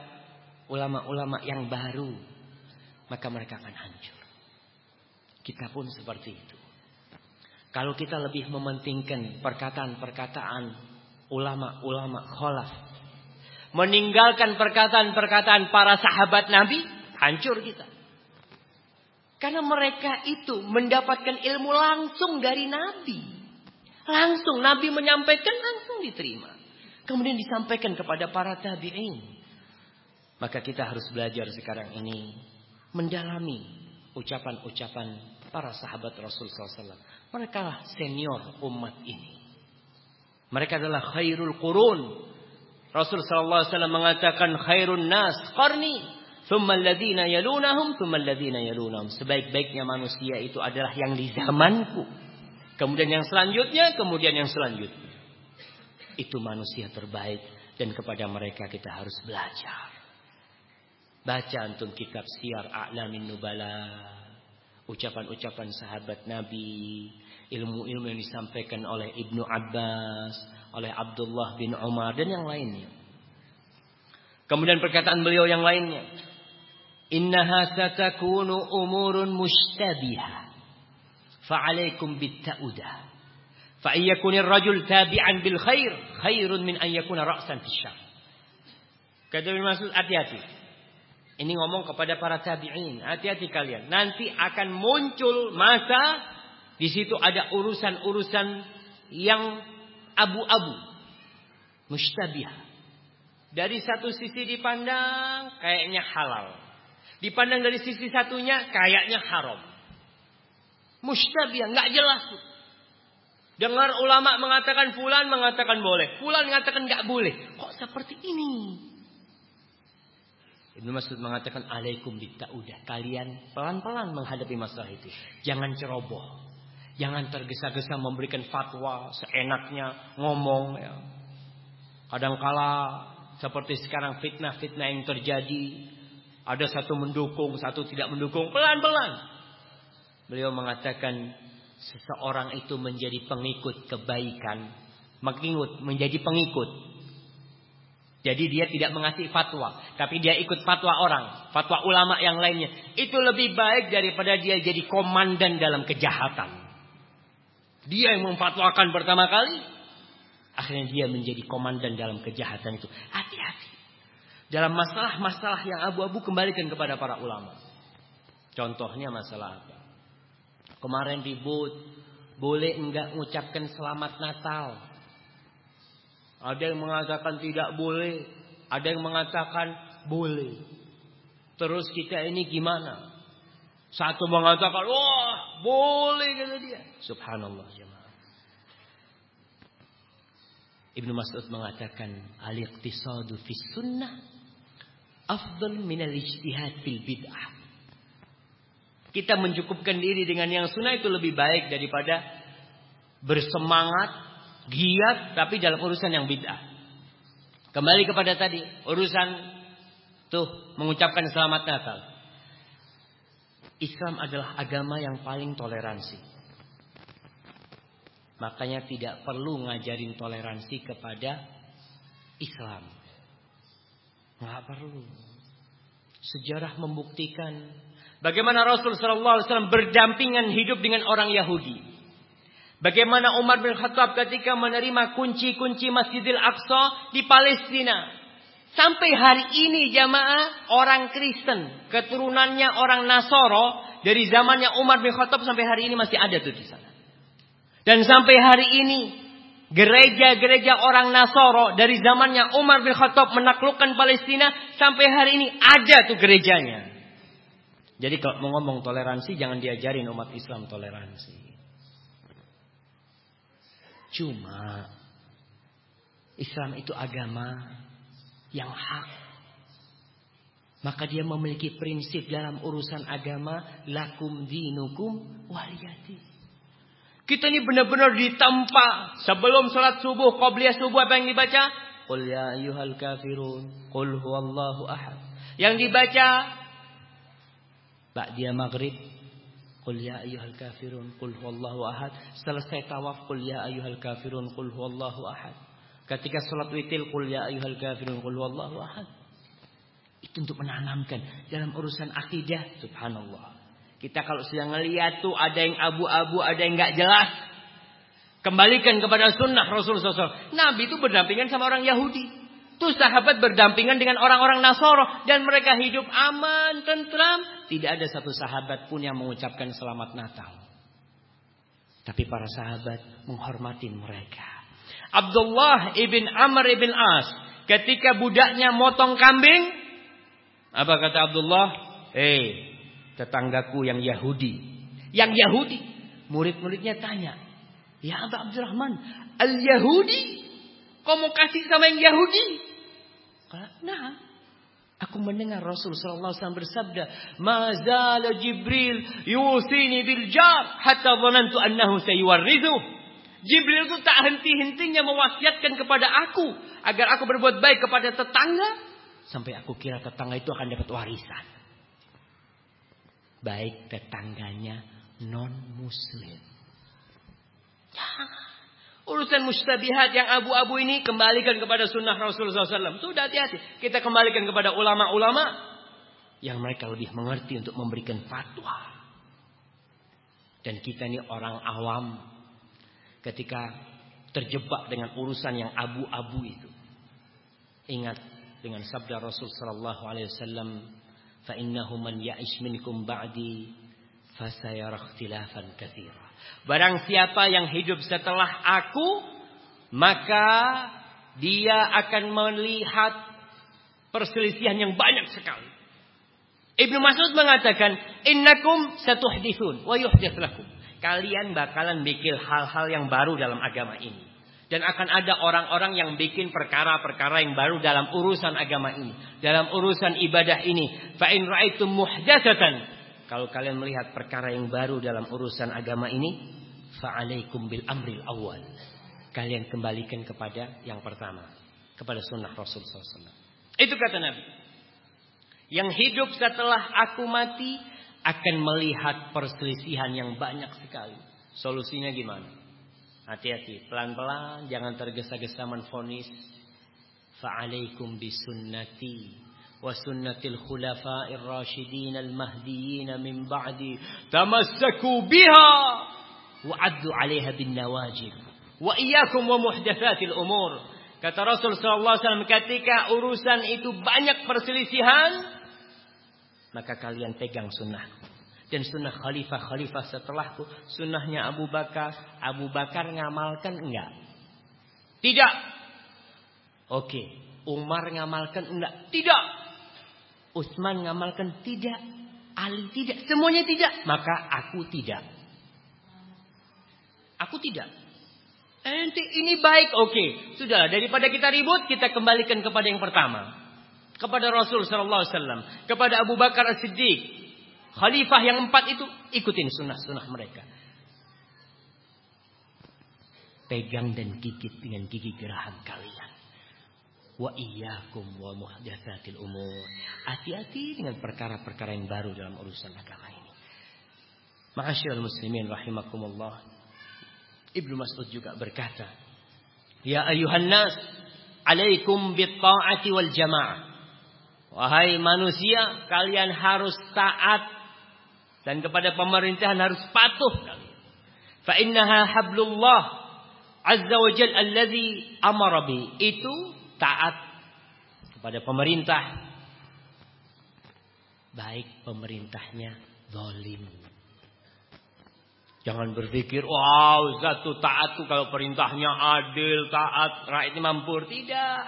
ulama-ulama yang baru. Maka mereka akan hancur. Kita pun seperti itu. Kalau kita lebih mementingkan perkataan-perkataan ulama-ulama kholaf. Meninggalkan perkataan-perkataan para sahabat Nabi. Hancur kita. Karena mereka itu mendapatkan ilmu langsung dari Nabi. Langsung Nabi menyampaikan langsung diterima. Kemudian disampaikan kepada para tabi'in. Maka kita harus belajar sekarang ini mendalami ucapan-ucapan para sahabat Rasul SAW. Mereka lah senior umat ini. Mereka adalah khairul qurun. Rasul SAW mengatakan khairun nas qarni Thumma yalunahum, thumma yalunahum. Sebaik-baiknya manusia itu adalah yang di zamanku. Kemudian yang selanjutnya, kemudian yang selanjutnya. Itu manusia terbaik dan kepada mereka kita harus belajar. Baca antum kitab Syiar A'lamin Nubala. Ucapan-ucapan sahabat Nabi, ilmu-ilmu yang disampaikan oleh Ibnu Abbas, oleh Abdullah bin Umar dan yang lainnya. Kemudian perkataan beliau yang lainnya, satakunu umurun mushtabiha fa'alaikum bitta'udah fa yakun rajul tabi'an bil khair khairun min an yakuna ra'san fi syarr kata Mas'ud hati-hati. Ini ngomong kepada para tabi'in. Hati-hati kalian. Nanti akan muncul masa di situ ada urusan-urusan yang abu-abu mushtabihah dari satu sisi dipandang kayaknya halal Dipandang dari sisi satunya kayaknya haram. Mustabih, nggak jelas. Dengar ulama mengatakan fulan mengatakan boleh, fulan mengatakan nggak boleh. Kok seperti ini? Ibnu Mas'ud mengatakan alaikum udah Kalian pelan-pelan menghadapi masalah itu. Jangan ceroboh. Jangan tergesa-gesa memberikan fatwa seenaknya ngomong ya. Kadangkala seperti sekarang fitnah-fitnah yang terjadi ada satu mendukung, satu tidak mendukung. Pelan-pelan. Beliau mengatakan seseorang itu menjadi pengikut kebaikan. Mengikut, menjadi pengikut. Jadi dia tidak mengasih fatwa. Tapi dia ikut fatwa orang. Fatwa ulama yang lainnya. Itu lebih baik daripada dia jadi komandan dalam kejahatan. Dia yang memfatwakan pertama kali. Akhirnya dia menjadi komandan dalam kejahatan itu. Hati-hati. Dalam masalah-masalah yang abu-abu kembalikan kepada para ulama. Contohnya masalah apa? Kemarin ribut. Boleh enggak mengucapkan selamat Natal? Ada yang mengatakan tidak boleh. Ada yang mengatakan boleh. Terus kita ini gimana? Satu mengatakan, wah boleh kata dia. Subhanallah jemaah. Ibnu Mas'ud mengatakan, al-iqtisadu fi sunnah afdal minal ijtihad fil bid'ah. Kita mencukupkan diri dengan yang sunnah itu lebih baik daripada bersemangat, giat tapi dalam urusan yang bid'ah. Kembali kepada tadi, urusan tuh mengucapkan selamat Natal. Islam adalah agama yang paling toleransi. Makanya tidak perlu ngajarin toleransi kepada Islam. Nggak perlu. Sejarah membuktikan bagaimana Rasul Shallallahu Alaihi Wasallam berdampingan hidup dengan orang Yahudi. Bagaimana Umar bin Khattab ketika menerima kunci-kunci Masjidil Aqsa di Palestina. Sampai hari ini jamaah orang Kristen, keturunannya orang Nasoro dari zamannya Umar bin Khattab sampai hari ini masih ada tuh di sana. Dan sampai hari ini Gereja-gereja orang Nasoro dari zamannya Umar bin Khattab menaklukkan Palestina sampai hari ini ada tuh gerejanya. Jadi kalau mau ngomong toleransi jangan diajarin umat Islam toleransi. Cuma Islam itu agama yang hak. Maka dia memiliki prinsip dalam urusan agama lakum dinukum waliyati. Kita ini benar-benar ditempa. Sebelum sholat subuh, qobliyah subuh apa yang dibaca? Qul ya ayyuhal kafirun. Qul huwallahu ahad. Yang dibaca Ba'dia maghrib Qul ya ayyuhal kafirun Qul huwallahu ahad Selesai tawaf Qul ya ayyuhal kafirun Qul huwallahu ahad Ketika sholat witil Qul ya ayyuhal kafirun Qul huwallahu ahad Itu untuk menanamkan Dalam urusan akidah Subhanallah Kita kalau sudah ngeliat tuh Ada yang abu-abu Ada yang gak jelas Kembalikan kepada sunnah Rasulullah SAW Nabi itu berdampingan sama orang Yahudi Tuh sahabat berdampingan dengan orang-orang Nasoro dan mereka hidup aman, tentram. Tidak ada satu sahabat pun yang mengucapkan selamat Natal. Tapi para sahabat menghormati mereka. Abdullah ibn Amr ibn As ketika budaknya motong kambing, apa kata Abdullah? Hei, tetanggaku yang Yahudi. Yang Yahudi, murid-muridnya tanya, "Ya Abu Abdurrahman, al-Yahudi Kau mau kasih sama yang Yahudi? Nah, aku mendengar Rasul sallallahu alaihi bersabda, "Mazala Jibril yusini bil jar hatta dhanantu annahu sayuwarrithu." Jibril itu tak henti-hentinya mewasiatkan kepada aku agar aku berbuat baik kepada tetangga sampai aku kira tetangga itu akan dapat warisan. Baik tetangganya non muslim. Jangan Urusan mustabihat yang abu-abu ini kembalikan kepada sunnah Rasulullah SAW. Sudah hati-hati. Kita kembalikan kepada ulama-ulama yang mereka lebih mengerti untuk memberikan fatwa. Dan kita ini orang awam ketika terjebak dengan urusan yang abu-abu itu. Ingat dengan sabda Rasul sallallahu alaihi wasallam, "Fa innahu man ya'ish minkum ba'di fasayara ikhtilafan katsira." Barang siapa yang hidup setelah aku, maka dia akan melihat perselisihan yang banyak sekali. Ibnu Mas'ud mengatakan, "Innakum satuhdithun wa yuhdits lakum." Kalian bakalan bikin hal-hal yang baru dalam agama ini. Dan akan ada orang-orang yang bikin perkara-perkara yang baru dalam urusan agama ini, dalam urusan ibadah ini. Fa in ra'aitum muhdatsatan kalau kalian melihat perkara yang baru dalam urusan agama ini, fa'alaikum bil amril awal. Kalian kembalikan kepada yang pertama, kepada sunnah Rasul SAW. Itu kata Nabi. Yang hidup setelah aku mati akan melihat perselisihan yang banyak sekali. Solusinya gimana? Hati-hati, pelan-pelan, jangan tergesa-gesa menfonis. Fa'alaikum bisunnati wa sunnatil khulafa'ir rasyidin al-mahdiyyin min ba'di tamassaku biha wa'addu 'alaiha bin nawajib. Wa iyyakum wa muhdatsatil umur. Kata Rasul sallallahu alaihi wasallam ketika urusan itu banyak perselisihan maka kalian pegang sunnahku dan sunnah khalifah-khalifah setelahku sunnahnya Abu Bakar Abu Bakar ngamalkan enggak tidak oke Umar ngamalkan enggak tidak Utsman ngamalkan tidak, Ali tidak, semuanya tidak, maka aku tidak. Aku tidak. Ente ini baik, oke. Sudah, daripada kita ribut, kita kembalikan kepada yang pertama. Kepada Rasul sallallahu alaihi wasallam, kepada Abu Bakar As-Siddiq. Khalifah yang empat itu ikutin sunnah-sunnah mereka. Pegang dan gigit dengan gigi geraham kalian. Wa iyyakum wa muhdatsatil umur. Hati-hati dengan perkara-perkara yang baru dalam urusan agama ini. Ma'asyiral muslimin rahimakumullah. Ibnu Mas'ud juga berkata, "Ya ayuhan nas, alaikum bit ta'ati wal jamaah." Wahai manusia, kalian harus taat dan kepada pemerintahan harus patuh. Fa innaha hablullah azza wa jalla alladhi amara bi. Itu taat kepada pemerintah baik pemerintahnya zalim. Jangan berpikir, wow, satu taat tuh kalau perintahnya adil, taat, rakyatnya mampu. Tidak.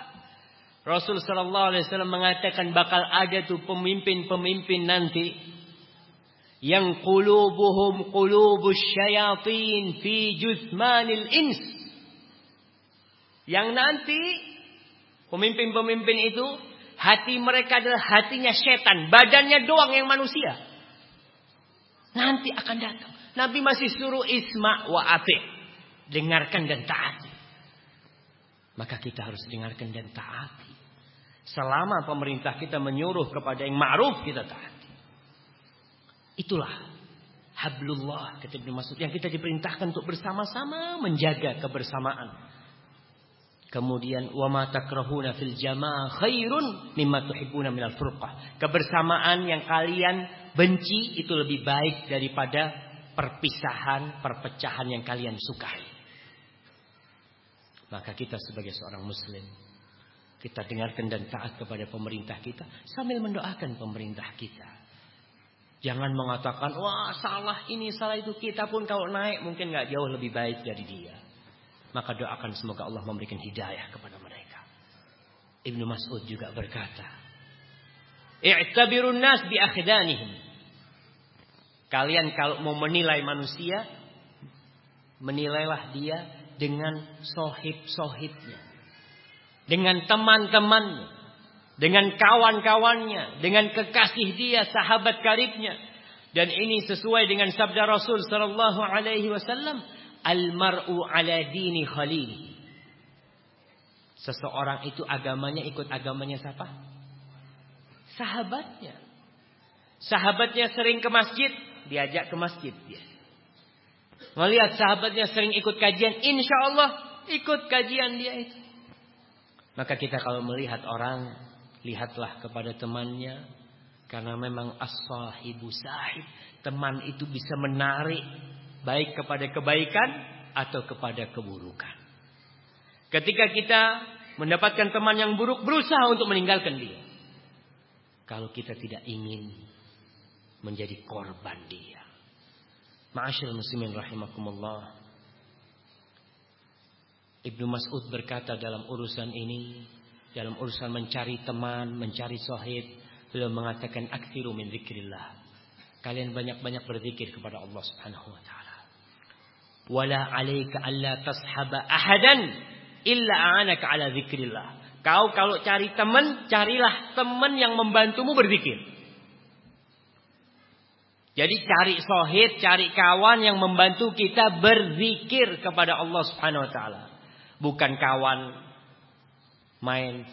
Rasul Sallallahu Alaihi Wasallam mengatakan bakal ada tuh pemimpin-pemimpin nanti yang qulubuhum qulubus syayatin fi jusmanil ins. Yang nanti Pemimpin-pemimpin itu hati mereka adalah hatinya setan, badannya doang yang manusia. Nanti akan datang. Nabi masih suruh isma wa ati. Dengarkan dan taati. Maka kita harus dengarkan dan taati. Selama pemerintah kita menyuruh kepada yang ma'ruf kita taati. Itulah hablullah kata Ibnu Mas'ud yang kita diperintahkan untuk bersama-sama menjaga kebersamaan. Kemudian wa ma takrahuna fil jamaah khairun mimma tuhibbuna minal furqah. Kebersamaan yang kalian benci itu lebih baik daripada perpisahan, perpecahan yang kalian sukai. Maka kita sebagai seorang muslim kita dengarkan dan taat kepada pemerintah kita sambil mendoakan pemerintah kita. Jangan mengatakan, wah salah ini, salah itu. Kita pun kalau naik mungkin nggak jauh lebih baik dari dia. Maka doakan semoga Allah memberikan hidayah kepada mereka. Ibnu Mas'ud juga berkata, I'tabirun nas bi. Kalian kalau mau menilai manusia, menilailah dia dengan sohib-sohibnya. Dengan teman-temannya dengan kawan-kawannya, dengan kekasih dia, sahabat karibnya. Dan ini sesuai dengan sabda Rasul sallallahu alaihi wasallam, "Al-mar'u ala dini khalili." Seseorang itu agamanya ikut agamanya siapa? Sahabatnya. Sahabatnya sering ke masjid, diajak ke masjid dia. Melihat sahabatnya sering ikut kajian, insya Allah ikut kajian dia itu. Maka kita kalau melihat orang lihatlah kepada temannya. Karena memang as-sahibu sahib. Teman itu bisa menarik baik kepada kebaikan atau kepada keburukan. Ketika kita mendapatkan teman yang buruk berusaha untuk meninggalkan dia. Kalau kita tidak ingin menjadi korban dia. Ma'asyiral muslimin rahimakumullah. Ibnu Mas'ud berkata dalam urusan ini dalam urusan mencari teman, mencari sahib, beliau mengatakan aktsiru min zikrillah. Kalian banyak-banyak berzikir kepada Allah Subhanahu wa taala. Wala 'alaika alla tashaba ahadan illa a'anaka 'ala zikrillah. Kau kalau cari teman, carilah teman yang membantumu berzikir. Jadi cari sohid, cari kawan yang membantu kita berzikir kepada Allah Subhanahu wa taala. Bukan kawan main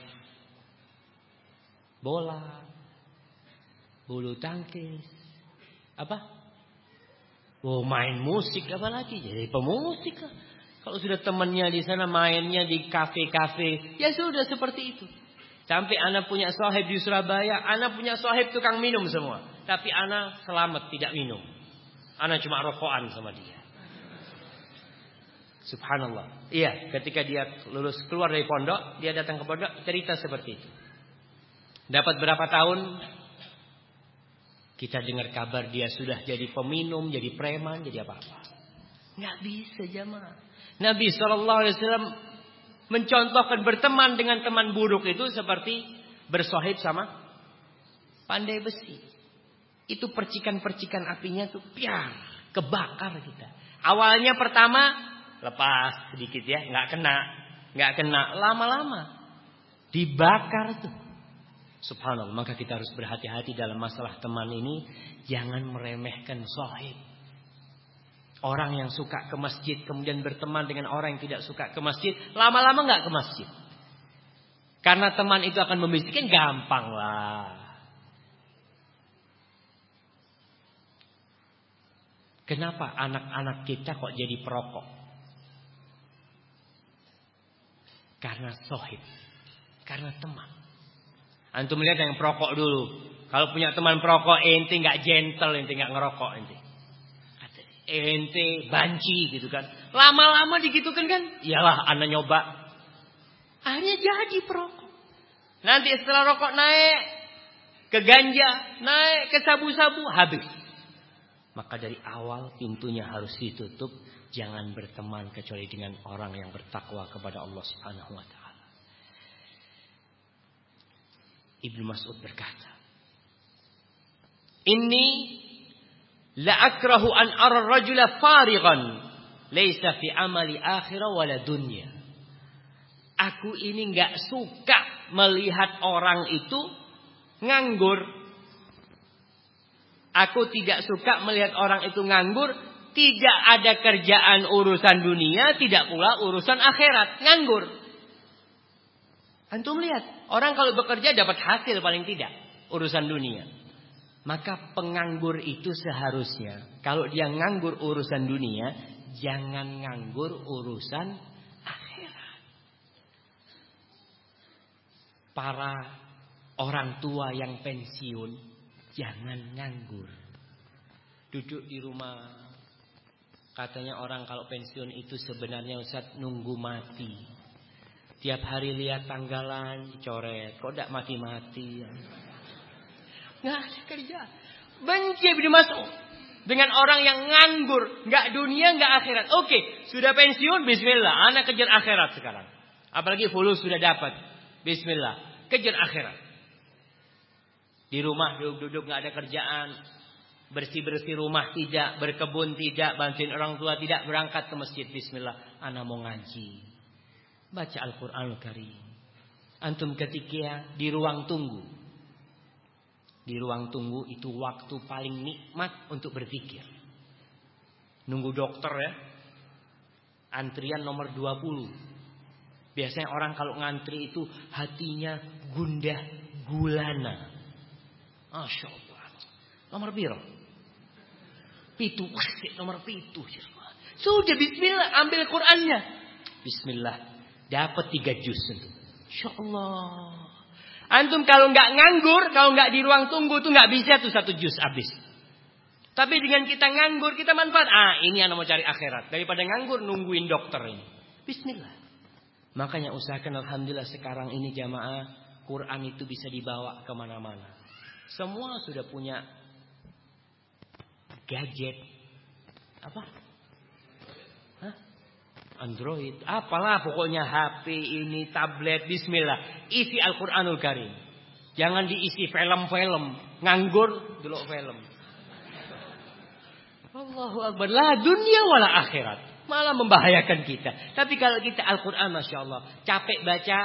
bola, bulu tangkis, apa? Oh main musik apa lagi? Jadi pemusik lah. Kalau sudah temannya di sana mainnya di kafe-kafe, ya sudah seperti itu. Sampai anak punya sahib di Surabaya, anak punya sahib tukang minum semua. Tapi anak selamat tidak minum. Anak cuma rokokan sama dia. Subhanallah. Iya, ketika dia lulus keluar dari pondok, dia datang ke pondok cerita seperti itu. Dapat berapa tahun? Kita dengar kabar dia sudah jadi peminum, jadi preman, jadi apa-apa. Nggak bisa jamaah. Nabi Wasallam mencontohkan berteman dengan teman buruk itu seperti bersohib sama pandai besi. Itu percikan-percikan apinya tuh piar, kebakar kita. Awalnya pertama lepas sedikit ya, nggak kena, nggak kena, lama-lama dibakar tuh. Subhanallah, maka kita harus berhati-hati dalam masalah teman ini, jangan meremehkan sahib. Orang yang suka ke masjid kemudian berteman dengan orang yang tidak suka ke masjid, lama-lama nggak ke masjid. Karena teman itu akan membisikkan gampang lah. Kenapa anak-anak kita kok jadi perokok? Karena sohib. Karena teman. Antum lihat yang perokok dulu. Kalau punya teman perokok, ente nggak gentle, ente nggak ngerokok, ente. Ente banci gitu kan. Lama-lama digitukan kan? Iyalah, anak nyoba. Akhirnya jadi perokok. Nanti setelah rokok naik ke ganja, naik ke sabu-sabu, habis. Maka dari awal pintunya harus ditutup Jangan berteman kecuali dengan orang yang bertakwa kepada Allah Subhanahu wa taala. Ibnu Mas'ud berkata, "Inni la akrahu an ara rajula farighan laisa fi amali akhirah wala dunya." Aku ini enggak suka melihat orang itu nganggur. Aku tidak suka melihat orang itu nganggur tidak ada kerjaan urusan dunia, tidak pula urusan akhirat. Nganggur. Antum lihat, orang kalau bekerja dapat hasil paling tidak. Urusan dunia. Maka penganggur itu seharusnya kalau dia nganggur urusan dunia, jangan nganggur urusan akhirat. Para orang tua yang pensiun jangan nganggur. Duduk di rumah. Katanya orang kalau pensiun itu sebenarnya Ustaz nunggu mati. Tiap hari lihat tanggalan coret, kok tidak mati-mati. Nggak ada kerja. Benci Ibnu Mas'ud dengan orang yang nganggur, nggak dunia, nggak akhirat. Oke, sudah pensiun, Bismillah, anak kejar akhirat sekarang. Apalagi fulus sudah dapat, Bismillah, kejar akhirat. Di rumah duduk-duduk nggak ada kerjaan, bersih-bersih rumah tidak, berkebun tidak, bantuin orang tua tidak, berangkat ke masjid. Bismillah, anak mau ngaji. Baca Al-Quran Karim. Antum ketika di ruang tunggu, di ruang tunggu itu waktu paling nikmat untuk berpikir. Nunggu dokter ya. Antrian nomor 20. Biasanya orang kalau ngantri itu hatinya gundah gulana. Masya Allah. Nomor biru. Pitu. Nomor pitu. Sudah bismillah ambil Qurannya. Bismillah. Dapat tiga juz. Insya Allah. Antum kalau nggak nganggur, kalau nggak di ruang tunggu tuh nggak bisa tuh satu jus habis. Tapi dengan kita nganggur, kita manfaat. Ah, ini yang mau cari akhirat. Daripada nganggur nungguin dokter ini. Bismillah. Makanya usahakan Alhamdulillah sekarang ini jamaah. Quran itu bisa dibawa ke mana-mana. Semua sudah punya gadget. Apa? Android, apalah pokoknya HP ini, tablet, bismillah. Isi Al-Qur'anul Karim. Jangan diisi film-film, nganggur dulu film. Allahu Akbar. La dunia wala akhirat. Malah membahayakan kita. Tapi kalau kita Al-Quran Masya Allah. Capek baca.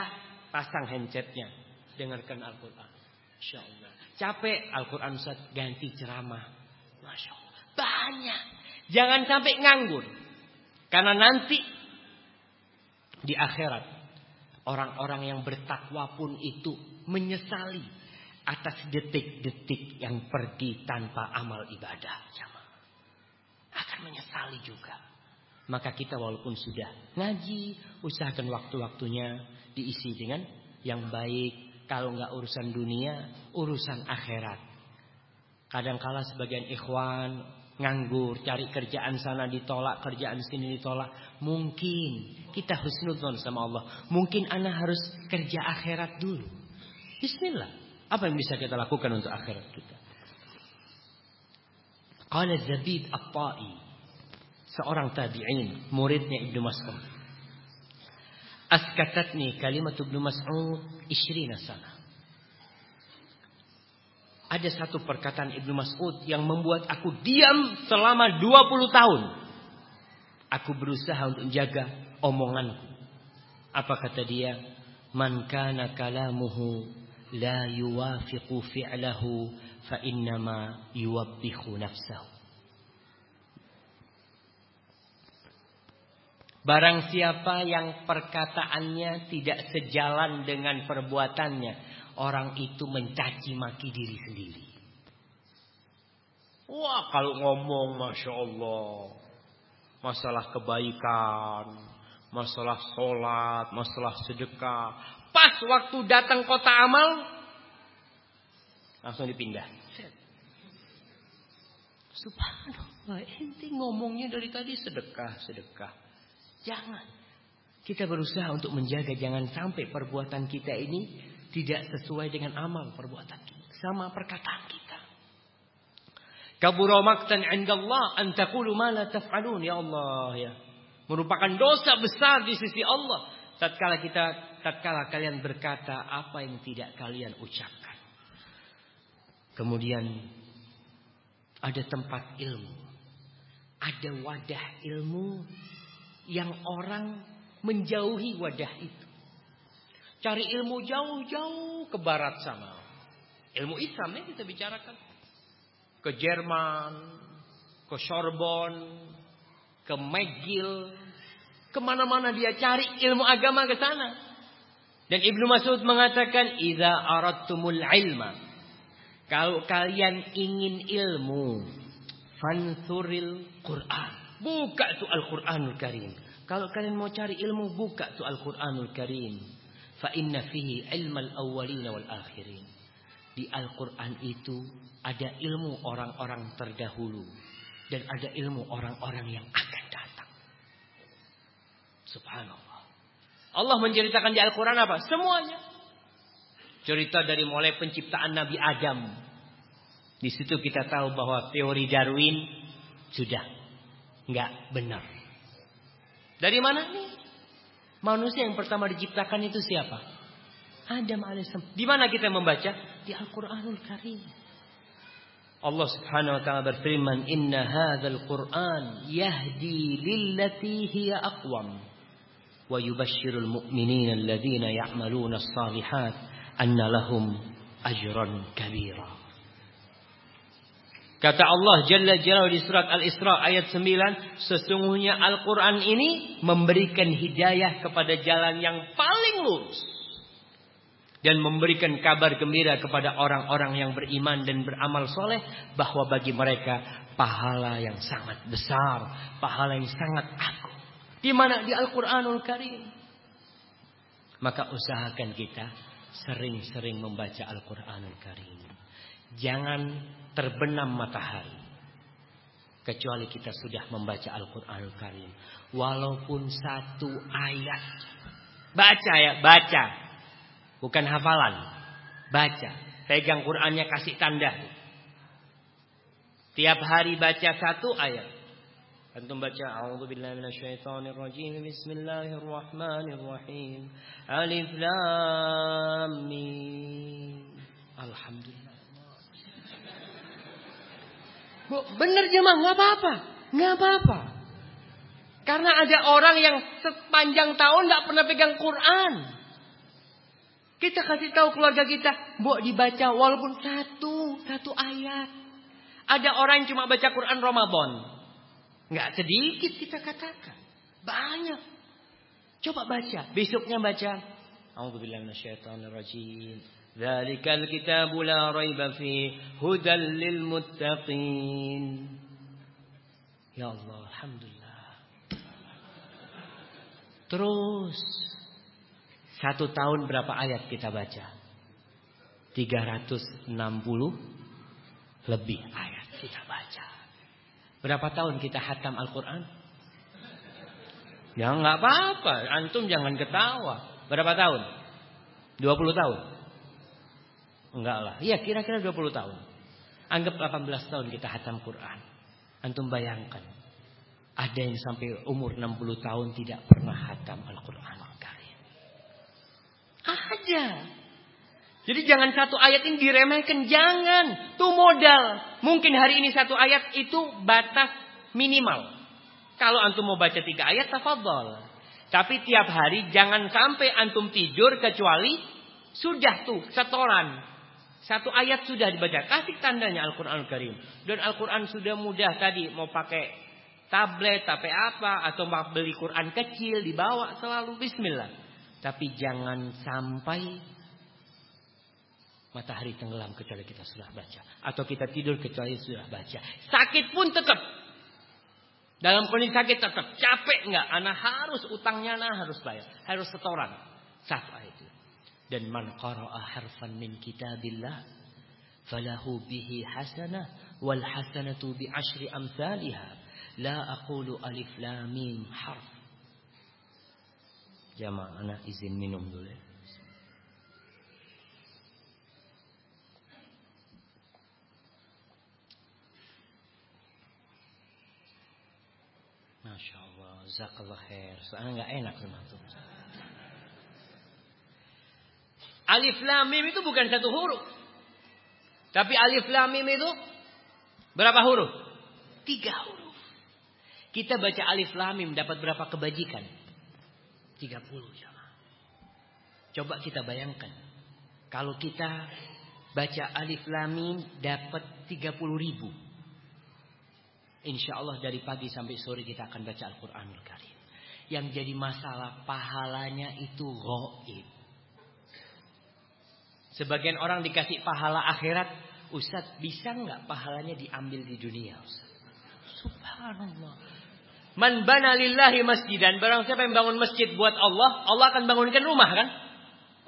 Pasang handsetnya. Dengarkan Al-Quran. Masya Allah. Capek Al-Quran. Ganti ceramah. Masya Allah. Banyak. Jangan sampai nganggur. Karena nanti di akhirat. Orang-orang yang bertakwa pun itu menyesali atas detik-detik yang pergi tanpa amal ibadah. Akan menyesali juga. Maka kita walaupun sudah ngaji, usahakan waktu-waktunya diisi dengan yang baik. Kalau nggak urusan dunia, urusan akhirat. Kadangkala sebagian ikhwan nganggur, cari kerjaan sana ditolak, kerjaan sini ditolak. Mungkin kita husnudzon sama Allah. Mungkin anak harus kerja akhirat dulu. Bismillah. Apa yang bisa kita lakukan untuk akhirat kita? Qala Zabid At-Ta'i. Seorang tabi'in, muridnya Ibnu Mas'ud. Askatatni kalimat Ibnu Mas'ud 20 sana. Ada satu perkataan Ibnu Mas'ud yang membuat aku diam selama 20 tahun. Aku berusaha untuk menjaga omonganku. Apa kata dia? Man kana kalamuhu la yuwafiqu fi'lahu fa innama yuwabbihu nafsahu. Barang siapa yang perkataannya tidak sejalan dengan perbuatannya, orang itu mencaci maki diri sendiri. Wah kalau ngomong Masya Allah. Masalah kebaikan. Masalah sholat. Masalah sedekah. Pas waktu datang kota amal. Langsung dipindah. Subhanallah. Inti ngomongnya dari tadi sedekah. Sedekah. Jangan. Kita berusaha untuk menjaga. Jangan sampai perbuatan kita ini tidak sesuai dengan amal perbuatan kita. Sama perkataan kita. Kabura maktan indallah an ma la taf'alun ya Allah ya. Merupakan dosa besar di sisi Allah tatkala kita tatkala kalian berkata apa yang tidak kalian ucapkan. Kemudian ada tempat ilmu. Ada wadah ilmu yang orang menjauhi wadah itu. Cari ilmu jauh-jauh ke barat sana. Ilmu Islam yang kita bicarakan. Ke Jerman, ke Sorbonne, ke McGill. Ke mana-mana dia cari ilmu agama ke sana. Dan Ibnu Mas'ud mengatakan, "Idza aradtumul ilma." Kalau kalian ingin ilmu, fansuril Quran. Buka tuh Al-Quranul Karim. Kalau kalian mau cari ilmu, buka tuh Al-Quranul Karim. Fa inna fihi ilmal awwalin wal akhirin. Di Al-Quran itu ada ilmu orang-orang terdahulu. Dan ada ilmu orang-orang yang akan datang. Subhanallah. Allah menceritakan di Al-Quran apa? Semuanya. Cerita dari mulai penciptaan Nabi Adam. Di situ kita tahu bahwa teori Darwin sudah nggak benar. Dari mana nih? Manusia yang pertama diciptakan itu siapa? Adam alaihissalam. Di mana kita membaca? Di Al-Qur'anul Karim. Allah Subhanahu wa taala berfirman, "Inna hadzal Qur'an yahdi lillati hiya aqwam wa yubashshirul mu'minina alladhina ya'maluna as-salihat anna lahum ajran kabira. Kata Allah Jalla Jalla di surat Al-Isra ayat 9, sesungguhnya Al-Qur'an ini memberikan hidayah kepada jalan yang paling lurus dan memberikan kabar gembira kepada orang-orang yang beriman dan beramal soleh bahwa bagi mereka pahala yang sangat besar, pahala yang sangat agung. Di mana di Al-Qur'anul Karim. Maka usahakan kita sering-sering membaca Al-Quranul Karim. Jangan terbenam matahari. Kecuali kita sudah membaca Al-Quranul Karim. Walaupun satu ayat. Baca ya, baca. Bukan hafalan. Baca. Pegang Qurannya kasih tanda. Tiap hari baca satu ayat. Antum baca A'udzu billahi minasyaitonir rajim. Bismillahirrahmanirrahim. Alif lam mim. Alhamdulillah. Bu, benar jemaah nggak apa-apa. nggak apa-apa. Karena ada orang yang sepanjang tahun nggak pernah pegang Quran. Kita kasih tahu keluarga kita, bu dibaca walaupun satu, satu ayat. Ada orang yang cuma baca Quran Ramadan. Nggak sedikit kita katakan. Banyak. Coba baca. Besoknya baca. A'udzubillahi minasyaitonirrajim. Dzalikal kitabu la raiba fi hudal lil muttaqin. Ya Allah, alhamdulillah. Terus satu tahun berapa ayat kita baca? 360 lebih ayat kita baca. Berapa tahun kita hatam Al-Quran? Ya nggak apa-apa. Antum jangan ketawa. Berapa tahun? 20 tahun? Enggak lah. Iya kira-kira 20 tahun. Anggap 18 tahun kita hatam Quran. Antum bayangkan. Ada yang sampai umur 60 tahun tidak pernah hatam Al-Quran. Ada. Jadi jangan satu ayat ini diremehkan, jangan. Itu modal. Mungkin hari ini satu ayat itu batas minimal. Kalau antum mau baca tiga ayat, tafadhol. Tapi tiap hari jangan sampai antum tidur kecuali sudah tuh setoran. Satu ayat sudah dibaca. Kasih tandanya Al-Quran Al-Karim. Dan Al-Quran sudah mudah tadi. Mau pakai tablet, tapi apa. Atau mau beli Quran kecil, dibawa selalu. Bismillah. Tapi jangan sampai Matahari tenggelam kecuali kita sudah baca. Atau kita tidur kecuali sudah baca. Sakit pun tetap. Dalam kondisi sakit tetap. Capek enggak? Anak harus utangnya anak harus bayar. Harus setoran. Satu ayat. Dan man qara'a harfan min kitabillah. Falahu bihi hasanah. Wal hasanatu bi ashri amthaliha. La aqulu alif lamim harf. Jamaah anak izin minum dulu ya. Masya Allah, Zakallah khair. Soalnya nggak enak sama tuh. Alif lam mim itu bukan satu huruf. Tapi alif lam mim itu berapa huruf? Tiga huruf. Kita baca alif lam mim dapat berapa kebajikan? Tiga puluh Coba kita bayangkan. Kalau kita baca alif lam mim dapat tiga puluh ribu. Insya Allah dari pagi sampai sore kita akan baca Al-Quranul Karim. Yang jadi masalah pahalanya itu goib. Sebagian orang dikasih pahala akhirat, Ustaz bisa nggak pahalanya diambil di dunia Ustaz? Subhanallah. Man bana lillahi masjidan. Barang siapa yang bangun masjid buat Allah. Allah akan bangunkan rumah kan.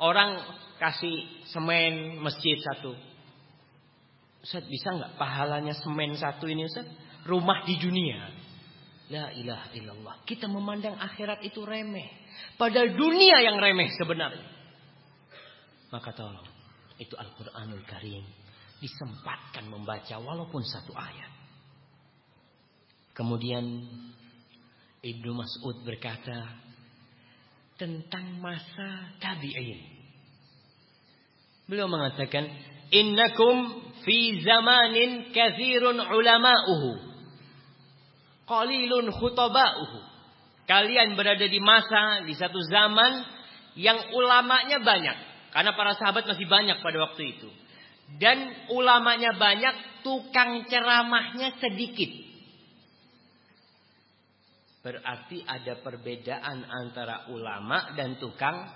Orang kasih semen masjid satu. Ustaz bisa nggak pahalanya semen satu ini Ustaz? Rumah di dunia. La ilaha illallah. Kita memandang akhirat itu remeh. Padahal dunia yang remeh sebenarnya. Maka tolong. Itu Al-Quranul Karim. Disempatkan membaca walaupun satu ayat. Kemudian Ibnu Mas'ud berkata tentang masa tabi'in. Beliau mengatakan, "Innakum fi zamanin kathirun ulama'uhu, qalilun khutaba'uhu." Kalian berada di masa di satu zaman yang ulamanya banyak, karena para sahabat masih banyak pada waktu itu. Dan ulamanya banyak, tukang ceramahnya sedikit. Berarti ada perbedaan antara ulama dan tukang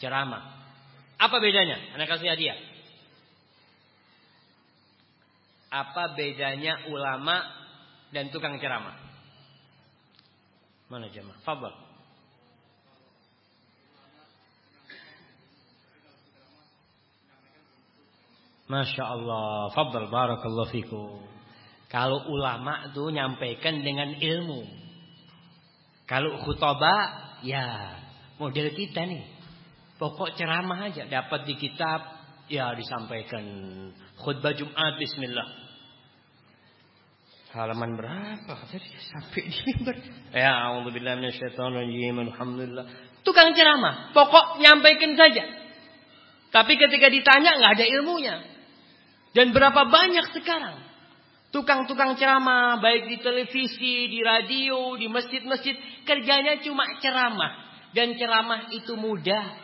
ceramah. Apa bedanya? Anak kasih hadiah. Apa bedanya ulama dan tukang ceramah? Mana jemaah? Fadal. Masya Allah. Fadal. Barakallahu fikum. Kalau ulama tuh nyampaikan dengan ilmu. Kalau khutbah ya model kita nih. Pokok ceramah aja dapat di kitab ya disampaikan khutbah Jumat bismillah. Halaman berapa? Tadi sampai di mimbar. Ya, auzubillahi minasyaitonir Alhamdulillah. Tukang ceramah, pokok nyampaikan saja. Tapi ketika ditanya nggak ada ilmunya. Dan berapa banyak sekarang Tukang-tukang ceramah baik di televisi, di radio, di masjid-masjid kerjanya cuma ceramah dan ceramah itu mudah.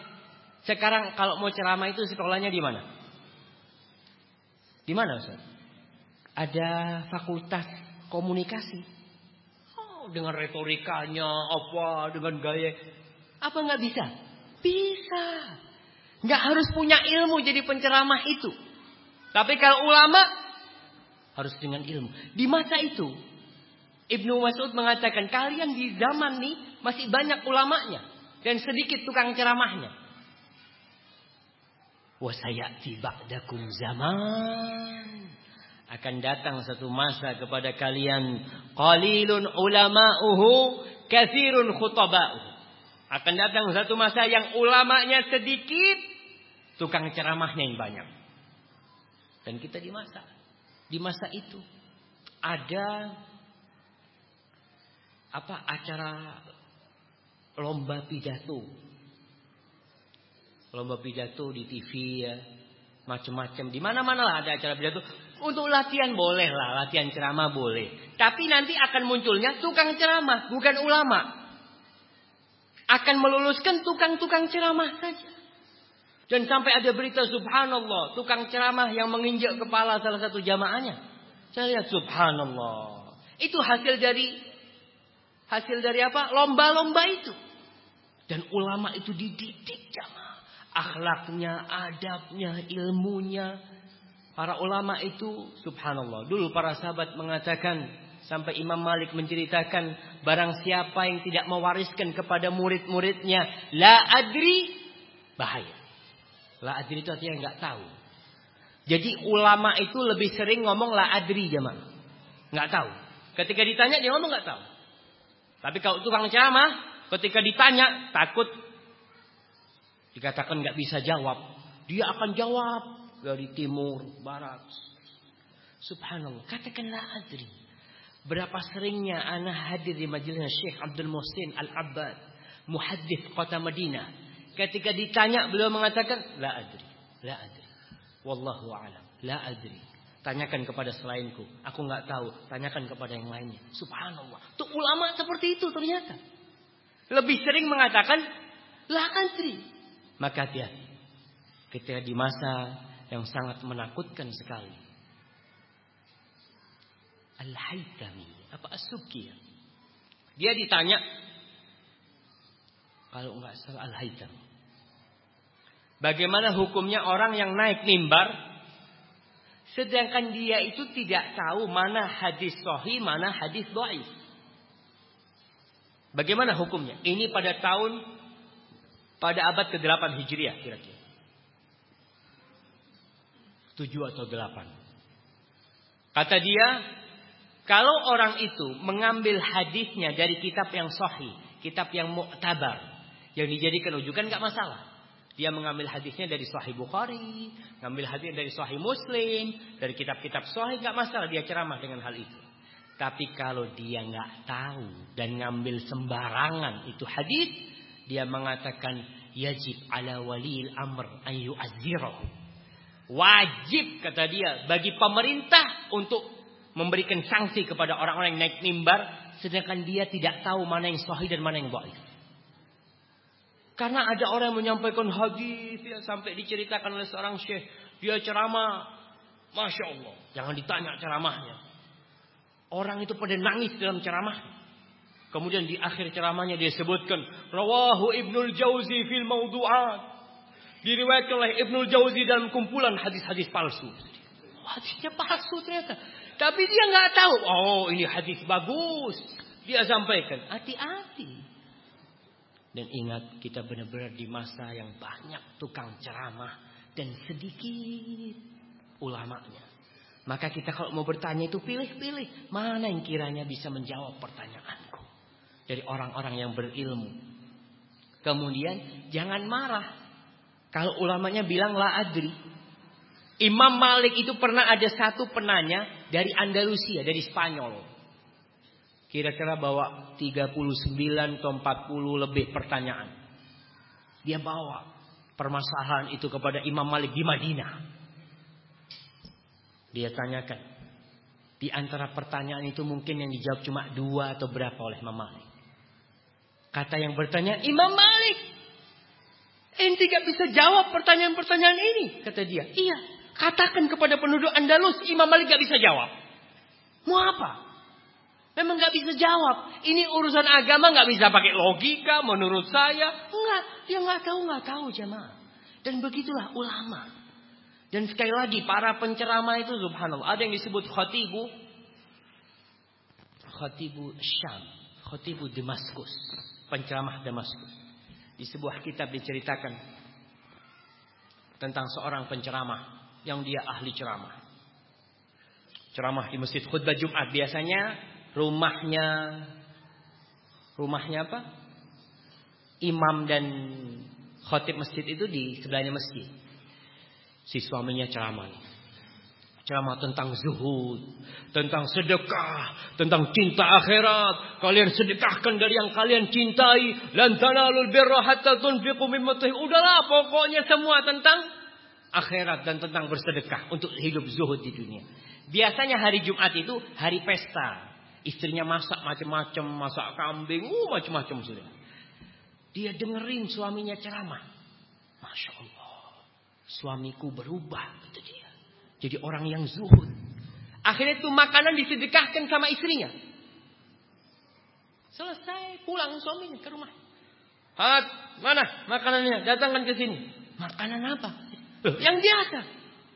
Sekarang kalau mau ceramah itu sekolahnya di mana? Di mana Ustaz? Ada fakultas komunikasi. Oh, dengan retorikanya apa, dengan gaya apa nggak bisa? Bisa. Nggak harus punya ilmu jadi penceramah itu. Tapi kalau ulama harus dengan ilmu. Di masa itu Ibnu Mas'ud mengatakan kalian di zaman nih masih banyak ulamanya dan sedikit tukang ceramahnya. Wasayati ba'dakum zaman akan datang satu masa kepada kalian qalilun ulama'uhu kathirun khutaba'uhu. Akan datang satu masa yang ulamanya sedikit, tukang ceramahnya yang banyak. Dan kita di masa di masa itu ada apa acara lomba pidato. Lomba pidato di TV ya, macam-macam. Di mana-mana lah ada acara pidato. Untuk latihan boleh lah, latihan ceramah boleh. Tapi nanti akan munculnya tukang ceramah, bukan ulama. Akan meluluskan tukang-tukang ceramah saja. Dan sampai ada berita subhanallah. Tukang ceramah yang menginjak kepala salah satu jamaahnya. Saya lihat subhanallah. Itu hasil dari hasil dari apa? Lomba-lomba itu. Dan ulama itu dididik jamaah. Akhlaknya, adabnya, ilmunya. Para ulama itu subhanallah. Dulu para sahabat mengatakan sampai Imam Malik menceritakan barang siapa yang tidak mewariskan kepada murid-muridnya la adri bahaya. La adri itu artinya nggak tahu. Jadi ulama itu lebih sering ngomong la adri jemaah. Nggak tahu. Ketika ditanya dia ngomong nggak tahu. Tapi kalau tukang ceramah, ketika ditanya takut dikatakan nggak bisa jawab, dia akan jawab dari timur, barat. Subhanallah, katakan la adri. Berapa seringnya anak hadir di majelis Syekh Abdul Muhsin Al-Abbad, muhaddith kota Madinah. Ketika ditanya beliau mengatakan la adri, la adri. Wallahu a'lam, la adri. Tanyakan kepada selainku. Aku nggak tahu. Tanyakan kepada yang lainnya. Subhanallah. Tuh ulama seperti itu ternyata. Lebih sering mengatakan la adri. Maka hati-hati. Ketika di masa yang sangat menakutkan sekali. Al-Haytami. Apa As-Subki Dia ditanya. Kalau nggak salah Al-Haytami. Bagaimana hukumnya orang yang naik mimbar Sedangkan dia itu tidak tahu mana hadis sahih, mana hadis dhaif. Bagaimana hukumnya? Ini pada tahun pada abad ke-8 Hijriah kira-kira. 7 atau 8. Kata dia, kalau orang itu mengambil hadisnya dari kitab yang sahih, kitab yang mu'tabar, yang dijadikan rujukan nggak masalah. Dia mengambil hadisnya dari Sahih Bukhari, mengambil hadis dari Sahih Muslim, dari kitab-kitab Sahih nggak masalah dia ceramah dengan hal itu. Tapi kalau dia nggak tahu dan ngambil sembarangan itu hadis, dia mengatakan yajib ala walil amr ayu azirahu. Wajib kata dia bagi pemerintah untuk memberikan sanksi kepada orang-orang yang naik mimbar sedangkan dia tidak tahu mana yang sahih dan mana yang dhaif. Karena ada orang yang menyampaikan hadis ya, sampai diceritakan oleh seorang syekh. Dia ceramah. Masya Allah. Jangan ditanya ceramahnya. Orang itu pada nangis dalam ceramah. Kemudian di akhir ceramahnya dia sebutkan. Rawahu Ibnul Jauzi fil mawdu'at. Diriwayatkan oleh Ibnul Jauzi dalam kumpulan hadis-hadis palsu. Hadisnya palsu ternyata. Tapi dia nggak tahu. Oh ini hadis bagus. Dia sampaikan. Hati-hati. Dan ingat kita benar-benar di masa yang banyak tukang ceramah dan sedikit ulamanya. Maka kita kalau mau bertanya itu pilih-pilih mana yang kiranya bisa menjawab pertanyaanku dari orang-orang yang berilmu. Kemudian jangan marah kalau ulamanya bilang la adri. Imam Malik itu pernah ada satu penanya dari Andalusia, dari Spanyol. Kira-kira bawa 39 atau 40 lebih pertanyaan. Dia bawa permasalahan itu kepada Imam Malik di Madinah. Dia tanyakan. Di antara pertanyaan itu mungkin yang dijawab cuma dua atau berapa oleh Imam Malik. Kata yang bertanya, Imam Malik. Ente gak bisa jawab pertanyaan-pertanyaan ini. Kata dia, iya. Katakan kepada penduduk Andalus, Imam Malik gak bisa jawab. Mau apa? Memang nggak bisa jawab. Ini urusan agama nggak bisa pakai logika menurut saya. Enggak, dia nggak tahu nggak tahu jemaah. Dan begitulah ulama. Dan sekali lagi para penceramah itu subhanallah. Ada yang disebut khatibu. Khatibu Syam. Khatibu Damaskus. Penceramah Damaskus. Di sebuah kitab diceritakan. Tentang seorang penceramah. Yang dia ahli ceramah. Ceramah di masjid khutbah Jumat. Biasanya rumahnya rumahnya apa? Imam dan khotib masjid itu di sebelahnya masjid. Si suaminya ceramah. Ceramah tentang zuhud, tentang sedekah, tentang cinta akhirat. Kalian sedekahkan dari yang kalian cintai. Lan tanalul birra hatta tunfiqu mimma Udahlah pokoknya semua tentang akhirat dan tentang bersedekah untuk hidup zuhud di dunia. Biasanya hari Jumat itu hari pesta. Istrinya masak macam-macam, masak kambing, uh macam-macam sudah. Dia dengerin suaminya ceramah. Masya Allah. Suamiku berubah, kata dia. Jadi orang yang zuhud. Akhirnya itu makanan disedekahkan sama istrinya. Selesai pulang suaminya ke rumah. Hat, mana makanannya? Datangkan ke sini. Makanan apa? yang biasa.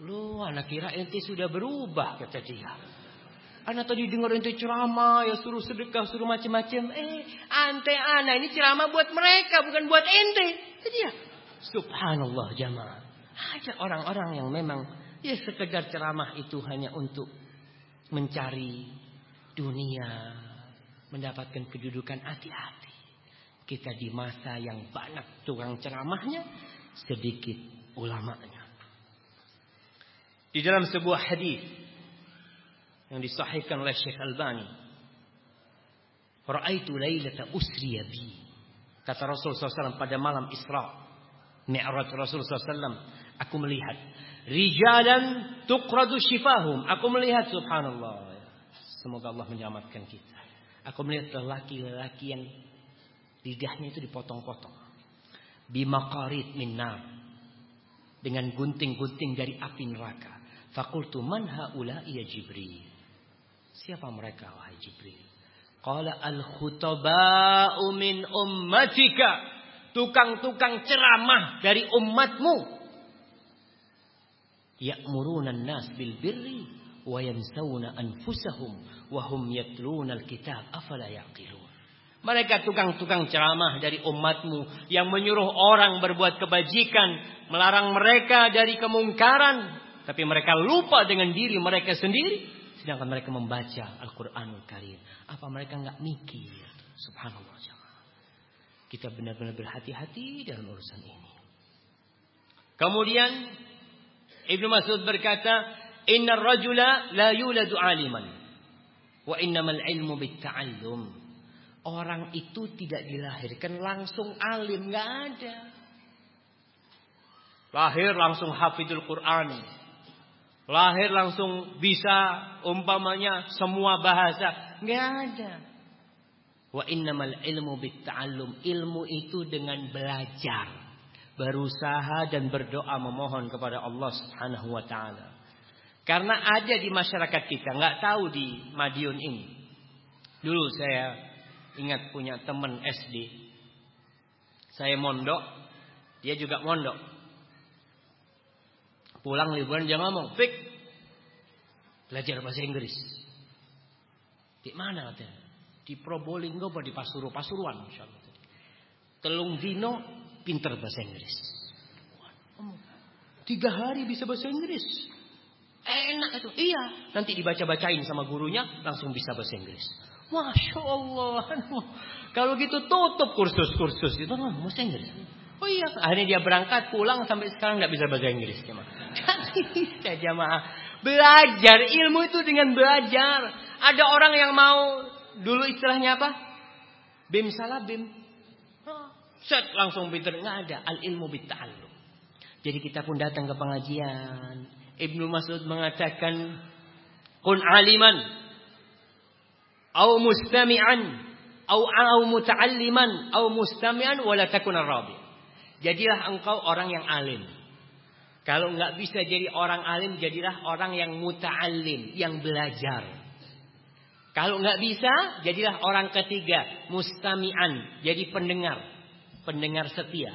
Lu anak kira ente sudah berubah kata dia. Anak tadi dengar ente ceramah, ya suruh sedekah, suruh macam-macam. Eh, ante anak ini ceramah buat mereka, bukan buat ente. Itu dia. Subhanallah jamaah. Ada orang-orang yang memang ya sekedar ceramah itu hanya untuk mencari dunia, mendapatkan kedudukan hati-hati. Kita di masa yang banyak tukang ceramahnya, sedikit ulamanya. Di dalam sebuah hadis yang disahihkan oleh Syekh Albani. Ra'aitu lailata usriya bi. Kata Rasul SAW pada malam Isra. Mi'raj Rasul SAW. Aku melihat. Rijalan tuqradu shifahum. Aku melihat subhanallah. Semoga Allah menyelamatkan kita. Aku melihat lelaki-lelaki yang lidahnya itu dipotong-potong. Bimaqarit min nar. Dengan gunting-gunting dari api neraka. Fakultu man haula ya Jibril. Siapa mereka wahai Jibril? Qala al-khutaba'u min ummatika. Tukang-tukang ceramah dari umatmu. Ya'muruna nas bil birri wa yansawna anfusahum wa hum yatluna al-kitab afala yaqilun. Mereka tukang-tukang ceramah dari umatmu yang menyuruh orang berbuat kebajikan, melarang mereka dari kemungkaran, tapi mereka lupa dengan diri mereka sendiri, sedangkan mereka membaca Al-Qur'anul Karim. Apa mereka nggak mikir? Subhanallah. Kita benar-benar berhati-hati dalam urusan ini. Kemudian Ibnu Mas'ud berkata, "Innar rajula la yuladu aliman wa innamal ilmu bitta'allum." Orang itu tidak dilahirkan langsung alim, nggak ada. Lahir langsung hafidul Quran. Lahir langsung bisa umpamanya semua bahasa, nggak ada. Wa innamal ilmu bitta'allum. Ilmu itu dengan belajar. Berusaha dan berdoa memohon kepada Allah subhanahu wa ta'ala. Karena ada di masyarakat kita. nggak tahu di Madiun ini. Dulu saya ingat punya teman SD. Saya mondok. Dia juga mondok. Pulang liburan dia ngomong. Fik. Belajar bahasa Inggris. Di mana katanya? Di Probolinggo apa di Pasuruan? Pasuruan insyaallah. Telung dino pinter bahasa Inggris. Tiga hari bisa bahasa Inggris. Enak itu. Iya. Nanti dibaca-bacain sama gurunya langsung bisa bahasa Inggris. Masya Allah. Kalau gitu tutup kursus-kursus itu. Bahasa Inggris. Oh iya. Akhirnya dia berangkat pulang sampai sekarang nggak bisa bahasa Inggris. Jemaah. bisa jamaah. Belajar. Ilmu itu dengan belajar. Ada orang yang mau Dulu istilahnya apa? Bim salah bim. Set langsung pinter nggak ada al ilmu bitta'allum. Jadi kita pun datang ke pengajian. Ibnu Mas'ud mengatakan kun aliman au mustami'an au au muta'alliman au mustami'an wala takun rabi. Jadilah engkau orang yang alim. Kalau nggak bisa jadi orang alim, jadilah orang yang muta'allim, yang belajar. Kalau nggak bisa, jadilah orang ketiga, mustami'an, jadi pendengar, pendengar setia.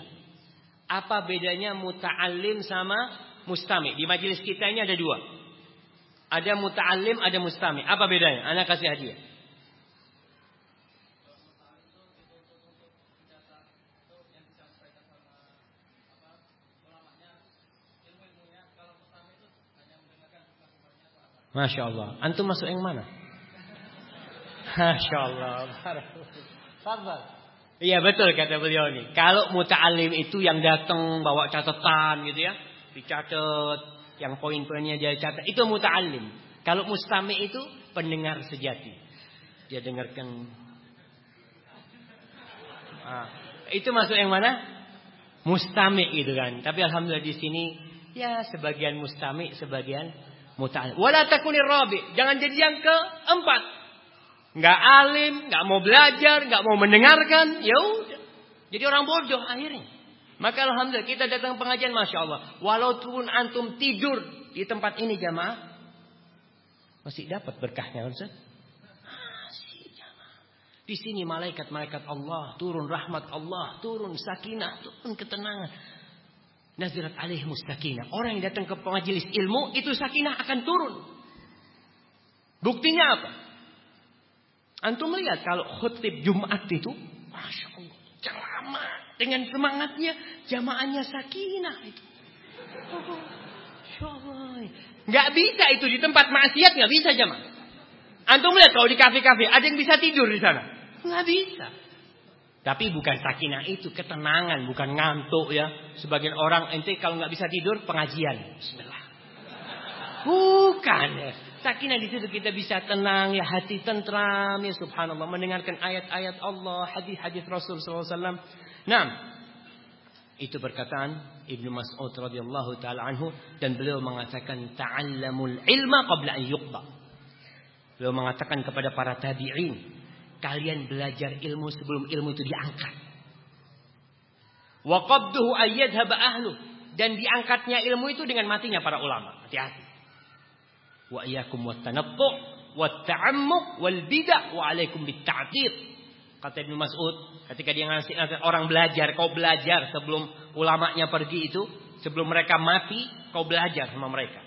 Apa bedanya muta'alim sama mustami? Di majelis kita ini ada dua. Ada muta'alim, ada mustami. Apa bedanya? Anak kasih hadiah. Masya Allah. Antum masuk yang mana? Masya Allah. Sabar. Iya betul kata beliau ini. Kalau muta'alim itu yang datang bawa catatan gitu ya. Dicatat. Yang poin-poinnya dia catat. Itu muta'alim. Kalau mustami itu pendengar sejati. Dia dengarkan. Nah, itu masuk yang mana? Mustami gitu kan. Tapi alhamdulillah di sini ya sebagian mustami, sebagian muta'alim. Wala takunir rabi. Jangan jadi yang keempat nggak alim, nggak mau belajar, nggak mau mendengarkan, ya. Jadi orang bodoh akhirnya. Maka alhamdulillah kita datang pengajian masya Allah. Walaupun antum tidur di tempat ini jamaah, masih dapat berkahnya Ustaz. Di sini malaikat-malaikat Allah turun rahmat Allah, turun sakinah, turun ketenangan. Nazirat alaih mustakinah. Orang yang datang ke pengajilis ilmu itu sakinah akan turun. Buktinya apa? Antum melihat kalau khutib Jumat itu, masya Allah, ceramah dengan semangatnya, jamaahnya sakinah itu. Oh, Gak bisa itu di tempat maksiat nggak bisa jamaah. Antum melihat kalau di kafe-kafe ada yang bisa tidur di sana, nggak bisa. Tapi bukan sakinah itu ketenangan, bukan ngantuk ya. Sebagian orang ente kalau nggak bisa tidur pengajian. Bismillah. Bukan ya. Sakinah di situ kita bisa tenang ya hati tentram ya subhanallah mendengarkan ayat-ayat Allah, hadis-hadis Rasul SAW. Nah, itu perkataan Ibnu Mas'ud radhiyallahu taala anhu dan beliau mengatakan ta'allamul ilma qabla an yuqba. Beliau mengatakan kepada para tabi'in, kalian belajar ilmu sebelum ilmu itu diangkat. Wa qabduhu ayyadhaba ahlu dan diangkatnya ilmu itu dengan matinya para ulama. Hati-hati wa iyyakum wattanattu watta'ammuq wal bid'ah wa alaikum bitta'tir. Kata Ibnu Mas'ud ketika dia ngasih orang belajar, kau belajar sebelum ulamanya pergi itu, sebelum mereka mati, kau belajar sama mereka.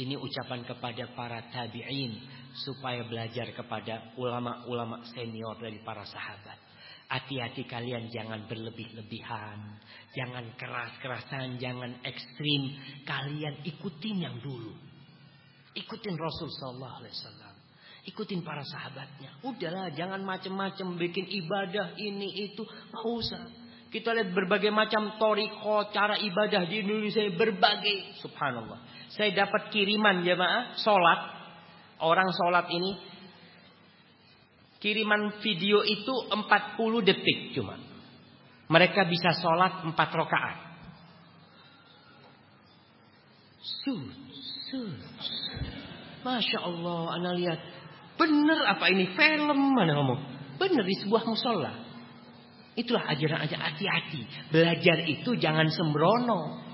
Ini ucapan kepada para tabi'in supaya belajar kepada ulama-ulama senior dari para sahabat. Hati-hati kalian jangan berlebih-lebihan, jangan keras-kerasan, jangan ekstrim. Kalian ikutin yang dulu. Ikutin Rasul sallallahu alaihi wasallam. Ikutin para sahabatnya. Udahlah, jangan macam-macam bikin ibadah ini itu, nggak usah. Kita lihat berbagai macam toriko, cara ibadah di Indonesia berbagai. Subhanallah. Saya dapat kiriman jemaah sholat. Orang sholat ini. Kiriman video itu 40 detik cuma. Mereka bisa sholat 4 rakaat. Masya Allah, anda lihat. Benar apa ini film mana ngomong? Benar di sebuah musola. Itulah ajaran-ajaran hati-hati. Belajar itu jangan sembrono.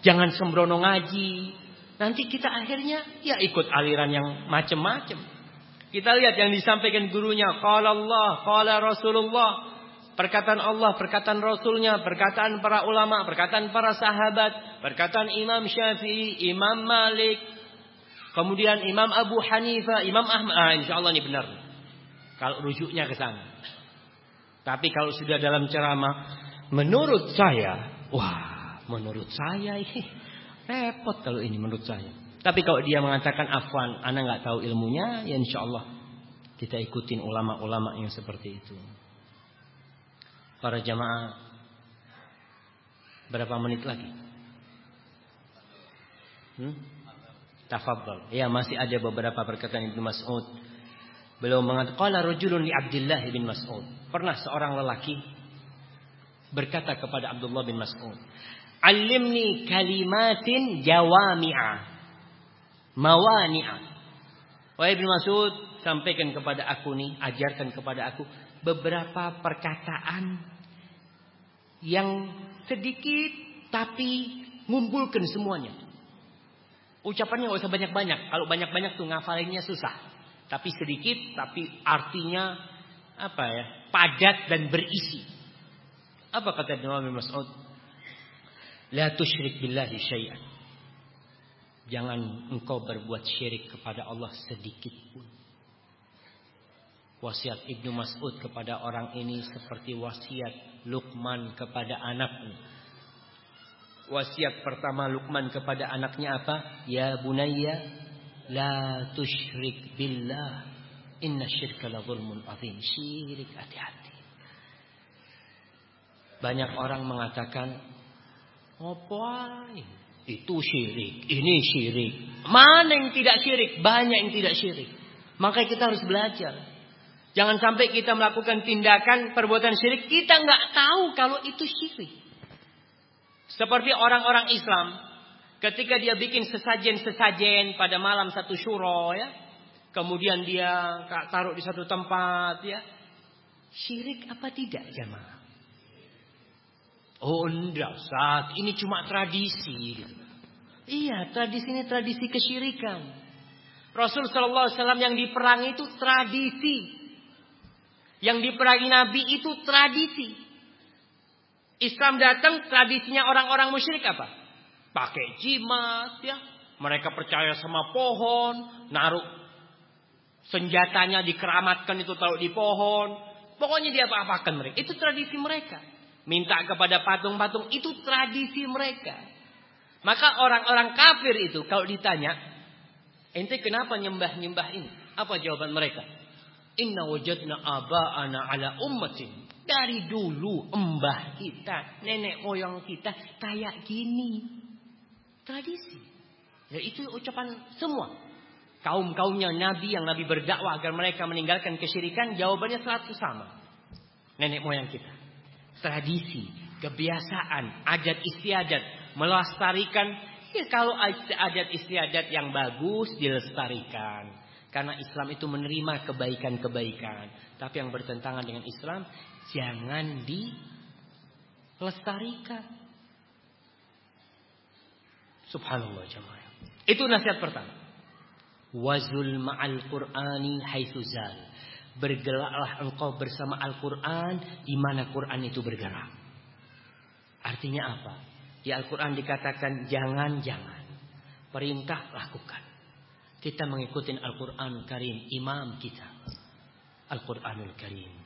Jangan sembrono ngaji. Nanti kita akhirnya ya ikut aliran yang macam-macam. Kita lihat yang disampaikan gurunya. Qala Allah, qala Rasulullah. Perkataan Allah, perkataan Rasulnya, perkataan para ulama, perkataan para sahabat, perkataan Imam Syafi'i, Imam Malik, kemudian Imam Abu Hanifah, Imam Ahmad. Ah, insya Allah ini benar. Kalau rujuknya ke sana. Tapi kalau sudah dalam ceramah, menurut saya, wah, menurut saya ini repot kalau ini menurut saya. Tapi kalau dia mengatakan afwan, anak nggak tahu ilmunya, ya insya Allah kita ikutin ulama-ulama yang seperti itu. Para jamaah, berapa menit lagi? Hmm? Tafadhol. Ya masih ada beberapa perkataan Ibnu Mas'ud Beliau mengatakan rajulun li Abdullah bin Mas'ud. Pernah seorang lelaki berkata kepada Abdullah bin Mas'ud, "Allimni kalimatin jawami'a mawani'a." Wahai bin Mas'ud, sampaikan kepada aku nih, ajarkan kepada aku beberapa perkataan yang sedikit tapi ngumpulkan semuanya. Ucapannya gak usah banyak-banyak. Kalau banyak-banyak tuh ngafalinnya susah. Tapi sedikit, tapi artinya apa ya? Padat dan berisi. Apa kata Nabi Mas'ud? La tusyrik billahi syai'an. Jangan engkau berbuat syirik kepada Allah sedikit pun. Wasiat Ibnu Mas'ud kepada orang ini seperti wasiat Luqman kepada anaknya. Wasiat pertama Luqman kepada anaknya apa? Ya bunayya La tusyrik billah. Inna syirka la zulmun azim. Syirik hati-hati. Banyak orang mengatakan, apa itu syirik, ini syirik. Mana yang tidak syirik? Banyak yang tidak syirik. Maka kita harus belajar. Jangan sampai kita melakukan tindakan perbuatan syirik, kita nggak tahu kalau itu syirik. Seperti orang-orang Islam Ketika dia bikin sesajen-sesajen pada malam satu syuro ya. Kemudian dia taruh di satu tempat ya. Syirik apa tidak jamaah? Oh enggak saat ini cuma tradisi. Iya tradisi ini tradisi kesyirikan. Rasul Shallallahu Alaihi Wasallam yang diperangi itu tradisi. Yang diperangi Nabi itu tradisi. Islam datang tradisinya orang-orang musyrik apa? Pakai jimat ya. Mereka percaya sama pohon, naruh senjatanya dikeramatkan itu taruh di pohon. Pokoknya dia apa-apakan mereka. Itu tradisi mereka. Minta kepada patung-patung itu tradisi mereka. Maka orang-orang kafir itu kalau ditanya, ente kenapa nyembah-nyembah ini? Apa jawaban mereka? Inna wajadna aba'ana ala ummatin. Dari dulu embah kita, nenek moyang kita kayak gini. Tradisi. Ya itu ucapan semua. Kaum-kaumnya Nabi yang Nabi berdakwah agar mereka meninggalkan kesyirikan. Jawabannya selalu sama. Nenek moyang kita. Tradisi, kebiasaan, adat istiadat. Melestarikan. Ya kalau adat istiadat yang bagus dilestarikan. Karena Islam itu menerima kebaikan-kebaikan. Tapi yang bertentangan dengan Islam. Jangan dilestarikan. Subhanallah jemaah. Itu nasihat pertama. Wazul ma'al Qur'ani haitsuzal. Bergeraklah engkau bersama Al-Quran di mana Quran itu bergerak. Artinya apa? Di Al-Quran dikatakan jangan-jangan. Perintah lakukan. Kita mengikuti Al-Quran Karim. Imam kita. Al-Quranul Karim.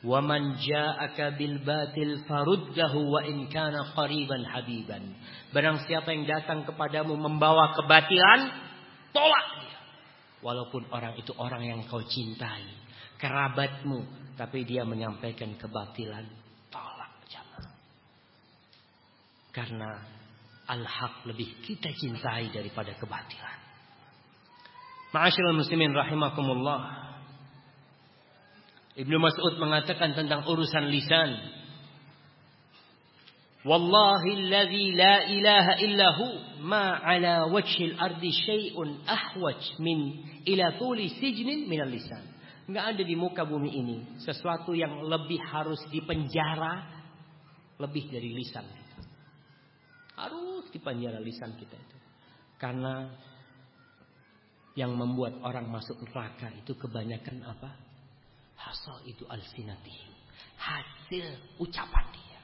Wa man ja'aka bil batil faruddahu wa in kana qariban habiban. Barang siapa yang datang kepadamu membawa kebatilan, tolak dia. Walaupun orang itu orang yang kau cintai, kerabatmu, tapi dia menyampaikan kebatilan, tolak jangan. Karena al-haq lebih kita cintai daripada kebatilan. Ma'asyiral muslimin rahimakumullah. Ibnu Mas'ud mengatakan tentang urusan lisan. Wallahi alladhi la ilaha illahu ma ala wajhil ardi syai'un ahwaj min ila tuli sijnin min lisan. Enggak ada di muka bumi ini sesuatu yang lebih harus dipenjara lebih dari lisan kita. Harus dipenjara lisan kita itu. Karena yang membuat orang masuk neraka itu kebanyakan apa? Hasal itu alsinatihim. Hasil ucapan dia.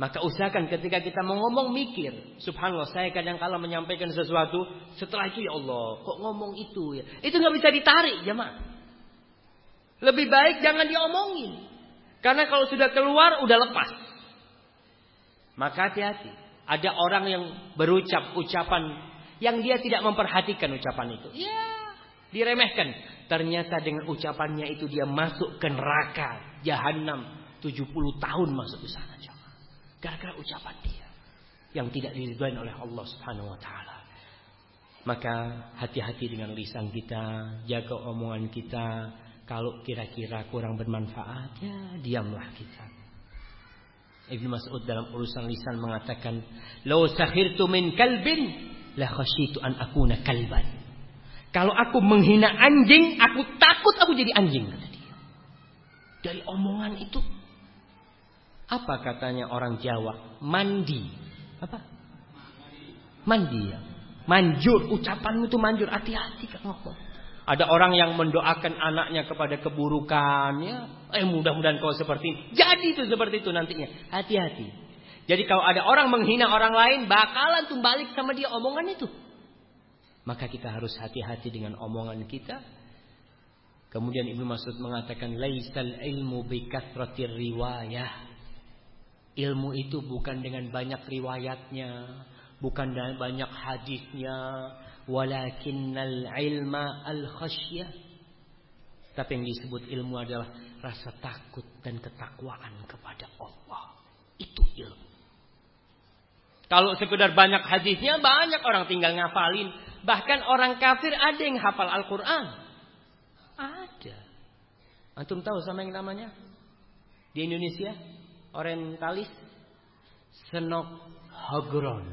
Maka usahakan ketika kita mau ngomong mikir. Subhanallah saya kadang kala menyampaikan sesuatu. Setelah itu ya Allah kok ngomong itu ya. Itu nggak bisa ditarik jemaah. Lebih baik jangan diomongin. Karena kalau sudah keluar udah lepas. Maka hati-hati. Ada orang yang berucap ucapan yang dia tidak memperhatikan ucapan itu. Ya, diremehkan. Ternyata dengan ucapannya itu dia masuk ke neraka jahanam 70 tahun masuk ke sana Gara-gara ucapan dia yang tidak diridhoi oleh Allah Subhanahu wa taala. Maka hati-hati dengan lisan kita, jaga omongan kita. Kalau kira-kira kurang bermanfaat, ya diamlah kita. Ibnu Mas'ud dalam urusan lisan mengatakan, "Lau sahirtu min kalbin la khasyitu an akuna kalban." Kalau aku menghina anjing, aku takut aku jadi anjing kata dia. Dari omongan itu apa katanya orang Jawa? Mandi. Apa? Mandi ya. Manjur, ucapanmu itu manjur. Hati-hati. Ada orang yang mendoakan anaknya kepada keburukan ya. Eh mudah-mudahan kau seperti ini. Jadi itu seperti itu nantinya. Hati-hati. Jadi kalau ada orang menghina orang lain, bakalan tuh balik sama dia omongan itu. Maka kita harus hati-hati dengan omongan kita. Kemudian Ibnu Mas'ud mengatakan laisal ilmu bi riwayah. Ilmu itu bukan dengan banyak riwayatnya, bukan dengan banyak hadisnya, walakinnal ilma al khasyah. Tapi yang disebut ilmu adalah rasa takut dan ketakwaan kepada Allah. Itu ilmu. Kalau sekedar banyak hadisnya, banyak orang tinggal ngafalin. Bahkan orang kafir ada yang hafal Al-Quran. Ada. Antum tahu sama yang namanya? Di Indonesia. Orientalis. Senok Hogron.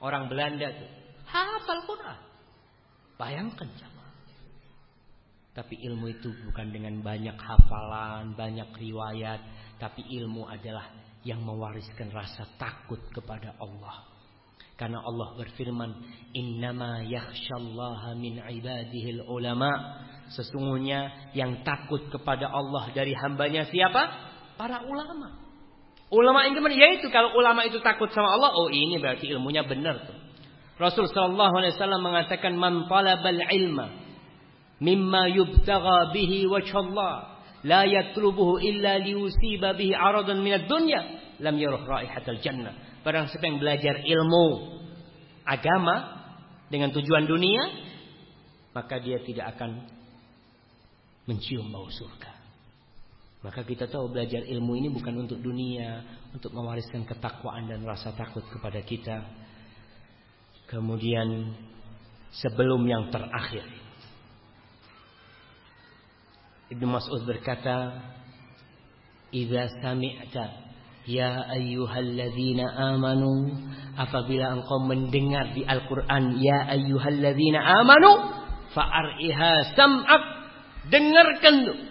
Orang Belanda tuh. Hafal Quran. Bayangkan sama. Tapi ilmu itu bukan dengan banyak hafalan, banyak riwayat. Tapi ilmu adalah yang mewariskan rasa takut kepada Allah. Karena Allah berfirman, "Innama yakhsyallaha min ibadihil ulama." Sesungguhnya yang takut kepada Allah dari hambanya siapa? Para ulama. Ulama yang gimana? Yaitu kalau ulama itu takut sama Allah, oh ini berarti ilmunya benar tuh. Rasul sallallahu alaihi wasallam mengatakan, "Man talabal ilma mimma yubtagha bihi wajhallah, la yatlubuhu illa liyusiba bihi aradan minad dunya, lam yaruh raihatal jannah." Barang siapa yang belajar ilmu agama dengan tujuan dunia, maka dia tidak akan mencium bau surga. Maka kita tahu belajar ilmu ini bukan untuk dunia, untuk mewariskan ketakwaan dan rasa takut kepada kita. Kemudian sebelum yang terakhir. Ibnu Mas'ud berkata, "Idza sami'ta Ya ayyuhalladzina amanu apabila engkau mendengar di Al-Qur'an ya ayyuhalladzina amanu fa'ar'iha sam'ak dengarkan.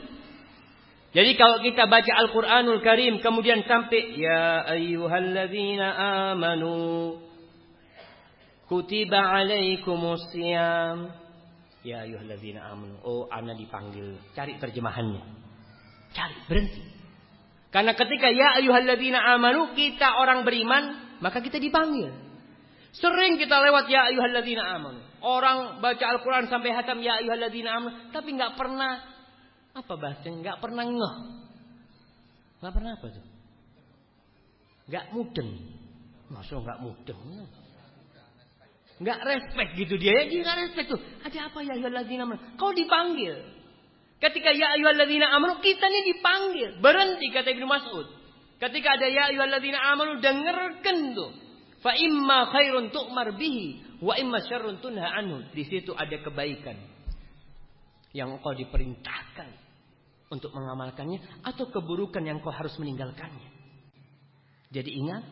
Jadi kalau kita baca Al-Qur'anul Karim kemudian sampai ya ayyuhalladzina amanu kutiba alaikumus siyam. Ya ayyuhalladzina amanu. Oh ana dipanggil. Cari terjemahannya. Cari berhenti karena ketika ya ayyuhalladzina amanu kita orang beriman, maka kita dipanggil. Sering kita lewat ya ayyuhalladzina amanu. Orang baca Al-Quran sampai hatam ya ayyuhalladzina amanu. Tapi nggak pernah, apa bahasanya, nggak pernah ngeh. Nggak pernah apa tuh? Nggak mudeng. Masa nggak mudeng? Nggak respect gitu dia. Ya dia nggak respect tuh. Ada apa ya ayyuhalladzina amanu? Kau dipanggil. Ketika ya ayyuhalladzina amanu, kita ini dipanggil. Berhenti kata Ibnu Mas'ud. Ketika ada ya ayyuhalladzina amanu, dengarkan tuh. Fa imma khairun tu'mar bihi wa imma syarrun tunha anhu. Di situ ada kebaikan yang engkau diperintahkan untuk mengamalkannya atau keburukan yang engkau harus meninggalkannya. Jadi ingat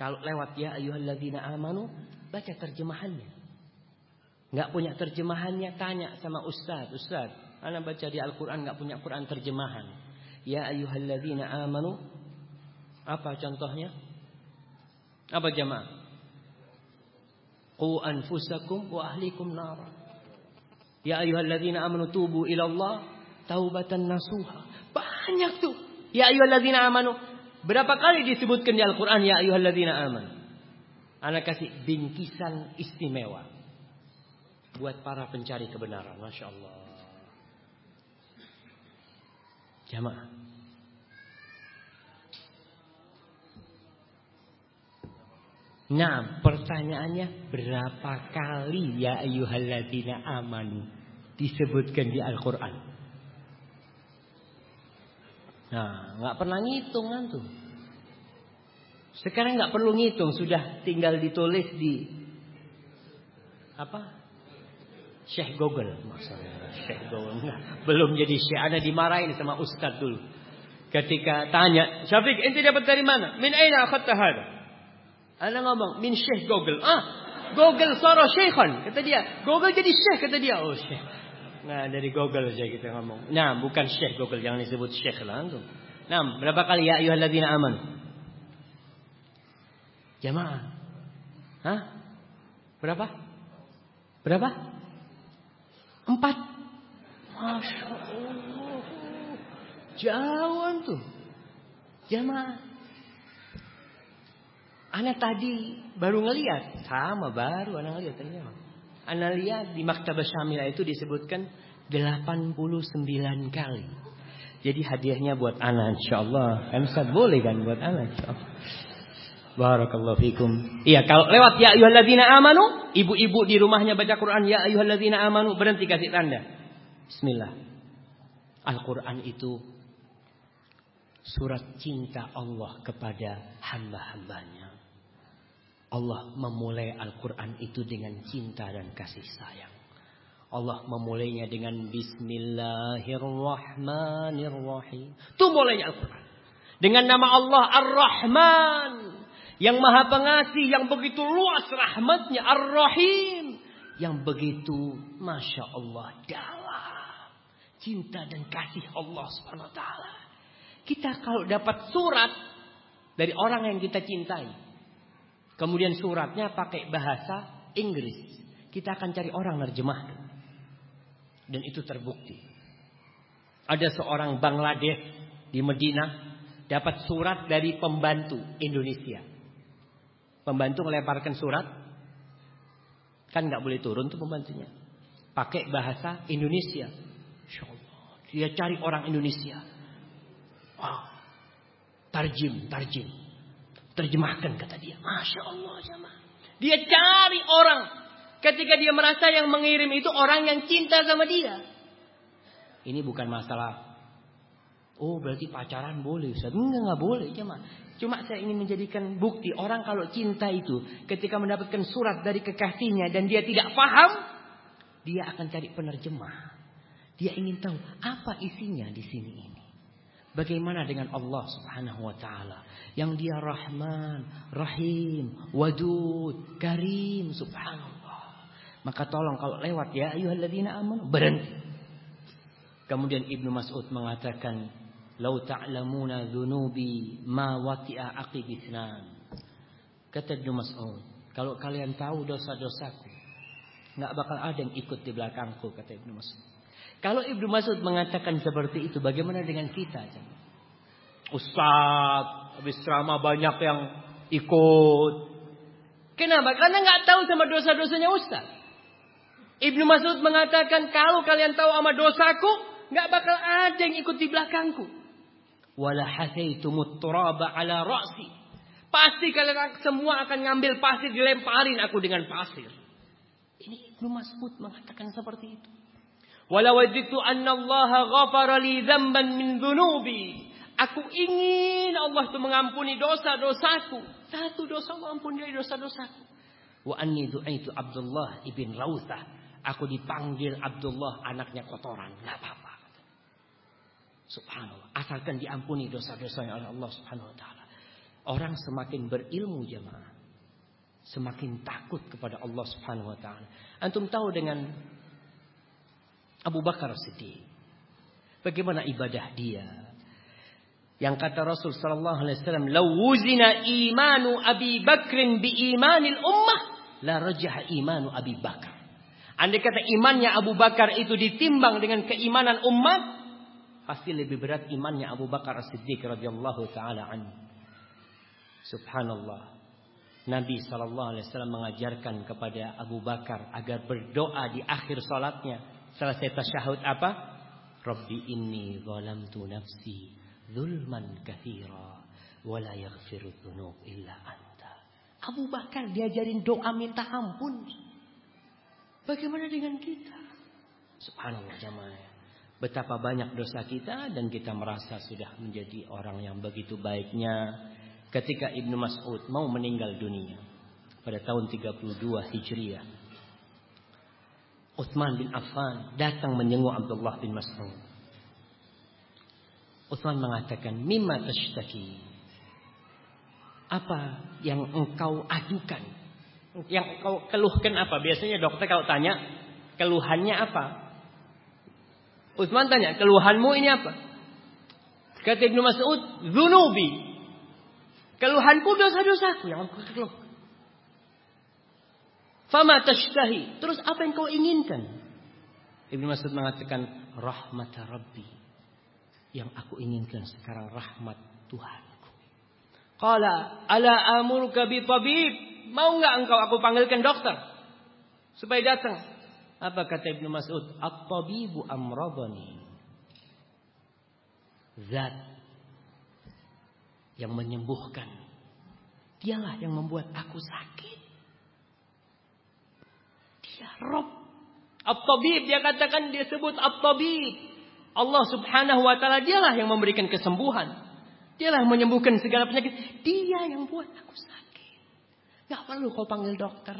kalau lewat ya ayyuhalladzina amanu baca terjemahannya. Enggak punya terjemahannya tanya sama ustaz, ustaz, ana baca di Al-Qur'an enggak punya Quran terjemahan. Ya ayyuhalladzina amanu apa contohnya? Apa jamaah? Qu anfusakum wa ahlikum nar. Ya ayyuhalladzina amanu tubu ila Allah taubatan nasuha. Banyak tuh. Ya ayyuhalladzina amanu. Berapa kali disebutkan di Al-Qur'an ya ayyuhalladzina amanu? Anak kasih bingkisan istimewa buat para pencari kebenaran. Masya Allah. Jamaah. Nah, pertanyaannya berapa kali ya ayyuhalladzina amanu disebutkan di Al-Qur'an? Nah, nggak pernah ngitung kan tuh. Sekarang nggak perlu ngitung, sudah tinggal ditulis di apa? Syekh Google, maksudnya Syekh. Nah, belum jadi Syekh, ada dimarahin sama Ustadz dulu. Ketika tanya, Syafiq, ente dapat dari mana? Min aina akhadta hada? Ana ngomong min Syekh Google. Ah, Google sara syekhan. Kata dia, Google jadi syekh kata dia. Oh, syekh. Nah, dari Google saja kita ngomong. Nah, bukan Syekh Google, jangan disebut Syekh antum. Nah, berapa kali ya ayyuhalladzina aman? Jamaah. Hah? Berapa? Berapa? Empat. Masya Allah. Jauh tuh. Jamaah. Anak tadi baru ngeliat, sama baru anak ngeliat. Anak lihat di Maktabah Syamilah itu disebutkan 89 kali. Jadi hadiahnya buat anak insyaallah. Kan Ustaz boleh kan buat anak insyaallah. Barakallahu fikum. Iya, kalau lewat ya ayyuhalladzina amanu, ibu-ibu di rumahnya baca Quran ya ayyuhalladzina amanu, berhenti kasih tanda. Bismillah. Al-Quran itu surat cinta Allah kepada hamba-hambanya. Allah memulai Al-Quran itu dengan cinta dan kasih sayang. Allah memulainya dengan Bismillahirrahmanirrahim. Itu mulainya Al-Quran. Dengan nama Allah Ar-Rahman. Yang maha pengasih, yang begitu luas rahmatnya. Ar-Rahim. Yang begitu, Masya Allah, dalam. Cinta dan kasih Allah subhanahu wa. Kita kalau dapat surat dari orang yang kita cintai. Kemudian suratnya pakai bahasa Inggris. Kita akan cari orang nerjemahkan. Dan itu terbukti. Ada seorang Bangladesh di Medina dapat surat dari pembantu Indonesia. Pembantu melemparkan surat, kan nggak boleh turun tuh pembantunya. Pakai bahasa Indonesia. Dia cari orang Indonesia. Wow. Tarjim, tarjim. Terjemahkan kata dia. Masya Allah jamaah. Dia cari orang. Ketika dia merasa yang mengirim itu orang yang cinta sama dia. Ini bukan masalah. Oh berarti pacaran boleh Ustaz. Enggak, enggak boleh jemaah. Cuma saya ingin menjadikan bukti. Orang kalau cinta itu. Ketika mendapatkan surat dari kekasihnya. Dan dia tidak paham. Dia akan cari penerjemah. Dia ingin tahu apa isinya di sini ini. Bagaimana dengan Allah Subhanahu wa taala yang Dia Rahman, Rahim, Wadud, Karim, subhanallah. Maka tolong kalau lewat ya ayyuhalladzina amanu berhenti. Kemudian Ibnu Mas'ud mengatakan, "Lau ta'lamuna dzunubi ma wati'a aqibisnan." Kata Ibnu Mas'ud, kalau kalian tahu dosa-dosaku, nggak bakal ada yang ikut di belakangku kata Ibnu Mas'ud. Kalau Ibnu Mas'ud mengatakan seperti itu, bagaimana dengan kita? Ustaz, habis ceramah banyak yang ikut. Kenapa? Karena nggak tahu sama dosa-dosanya Ustaz. Ibnu Mas'ud mengatakan kalau kalian tahu sama dosaku, nggak bakal ada yang ikut di belakangku. Wala hasaitumut turaba ala ra'si. Pasti kalian semua akan ngambil pasir dilemparin aku dengan pasir. Ini Ibnu Mas'ud mengatakan seperti itu. Walau wajidtu anna Allah ghafara li dzamban min dhunubi. Aku ingin Allah itu mengampuni dosa-dosaku. Satu dosa Allah ampun dari dosa-dosaku. Wa anni du'aitu Abdullah ibn Rawthah. Aku dipanggil Abdullah anaknya kotoran. Gak apa-apa. Subhanallah. Asalkan diampuni dosa-dosanya oleh Allah subhanahu wa ta'ala. Orang semakin berilmu jemaah. Semakin takut kepada Allah subhanahu wa ta'ala. Antum tahu dengan Abu Bakar Siddiq. Bagaimana ibadah dia. Yang kata Rasul sallallahu alaihi wasallam, "Law wuzina imanu Abi Bakrin bi imanil ummah, la rajah imanu Abi Bakar." Andai kata imannya Abu Bakar itu ditimbang dengan keimanan umat, pasti lebih berat imannya Abu Bakar As-Siddiq radhiyallahu taala anhu. Subhanallah. Nabi sallallahu alaihi wasallam mengajarkan kepada Abu Bakar agar berdoa di akhir salatnya. Selesai tasyahud apa? Rabbi inni zalamtu nafsi zulman kathira wala yaghfiru dzunub illa anta. Abu Bakar diajarin doa minta ampun. Bagaimana dengan kita? Subhanallah jamaah. Betapa banyak dosa kita dan kita merasa sudah menjadi orang yang begitu baiknya ketika Ibnu Mas'ud mau meninggal dunia pada tahun 32 Hijriah. Utsman bin Affan datang menyenguk Abdullah bin Mas'ud. Utsman mengatakan, "Mimma tashtaki?" Apa yang engkau ajukan? Yang engkau keluhkan apa? Biasanya dokter kalau tanya, keluhannya apa? Utsman tanya, "Keluhanmu ini apa?" Kata Ibnu Mas'ud, "Dzunubi." Keluhanku dosa-dosaku yang aku keluh. Fama tashtahi. Terus apa yang kau inginkan? Ibnu Mas'ud mengatakan, "Rahmat Rabbi." Yang aku inginkan sekarang rahmat Tuhanku. Qala ala amuruka bi tabib? Mau enggak engkau aku panggilkan dokter supaya datang? Apa kata Ibnu Mas'ud? At-tabibu amradani. Zat yang menyembuhkan. Dialah yang membuat aku sakit. Dia Rob. At-tabib dia katakan dia sebut at-tabib. Allah subhanahu wa ta'ala dialah yang memberikan kesembuhan. Dialah yang menyembuhkan segala penyakit. Dia yang buat aku sakit. Gak perlu kau panggil dokter.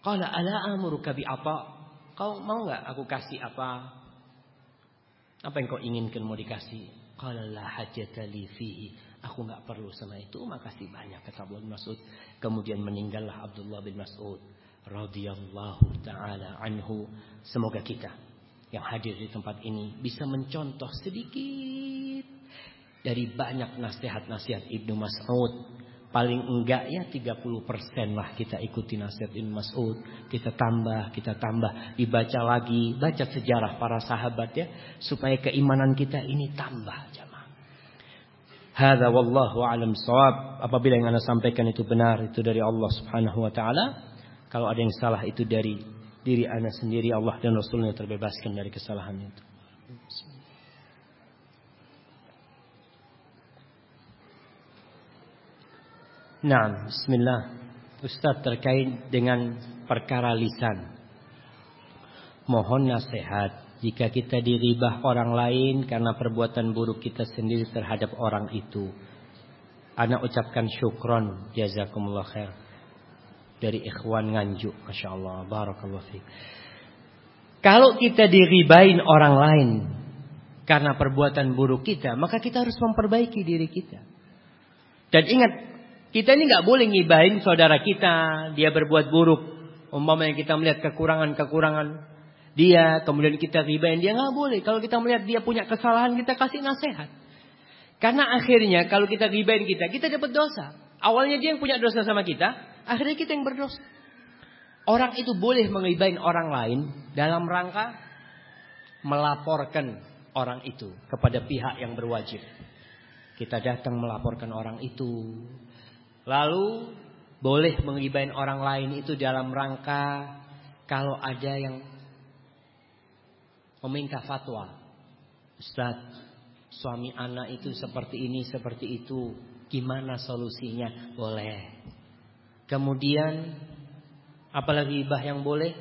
Qala ala amuruka bi apa? Kau mau gak aku kasih apa? Apa yang kau inginkan mau dikasih? Qala la hajata li fihi. Aku gak perlu sama itu. Makasih banyak kata Abdullah bin Mas'ud. Kemudian meninggallah Abdullah bin Mas'ud radhiyallahu taala anhu. Semoga kita yang hadir di tempat ini bisa mencontoh sedikit dari banyak nasihat-nasihat Ibnu Mas'ud. Paling enggak ya 30% lah kita ikuti nasihat Ibnu Mas'ud. Kita tambah, kita tambah. Dibaca lagi, baca sejarah para sahabat ya. Supaya keimanan kita ini tambah jamaah. Hada wallahu alam sawab. Apabila yang anda sampaikan itu benar, itu dari Allah subhanahu wa ta'ala. Kalau ada yang salah itu dari diri anak sendiri Allah dan Rasulnya terbebaskan dari kesalahan itu. Nah, Bismillah. Ustaz terkait dengan perkara lisan. Mohon nasihat jika kita diribah orang lain karena perbuatan buruk kita sendiri terhadap orang itu. Anak ucapkan syukron jazakumullah khair dari ikhwan nganjuk. Masya Allah. Barakallah fiqh. Kalau kita diribain orang lain karena perbuatan buruk kita, maka kita harus memperbaiki diri kita. Dan ingat, kita ini nggak boleh ngibain saudara kita, dia berbuat buruk. Umpamanya kita melihat kekurangan-kekurangan dia, kemudian kita ribain dia nggak boleh. Kalau kita melihat dia punya kesalahan, kita kasih nasihat. Karena akhirnya kalau kita ribain kita, kita dapat dosa. Awalnya dia yang punya dosa sama kita, Akhirnya kita yang berdosa. Orang itu boleh mengibain orang lain dalam rangka melaporkan orang itu kepada pihak yang berwajib. Kita datang melaporkan orang itu. Lalu boleh mengibain orang lain itu dalam rangka kalau ada yang meminta fatwa. Ustaz, suami anak itu seperti ini, seperti itu. Gimana solusinya? Boleh. Kemudian apalagi ibah yang boleh?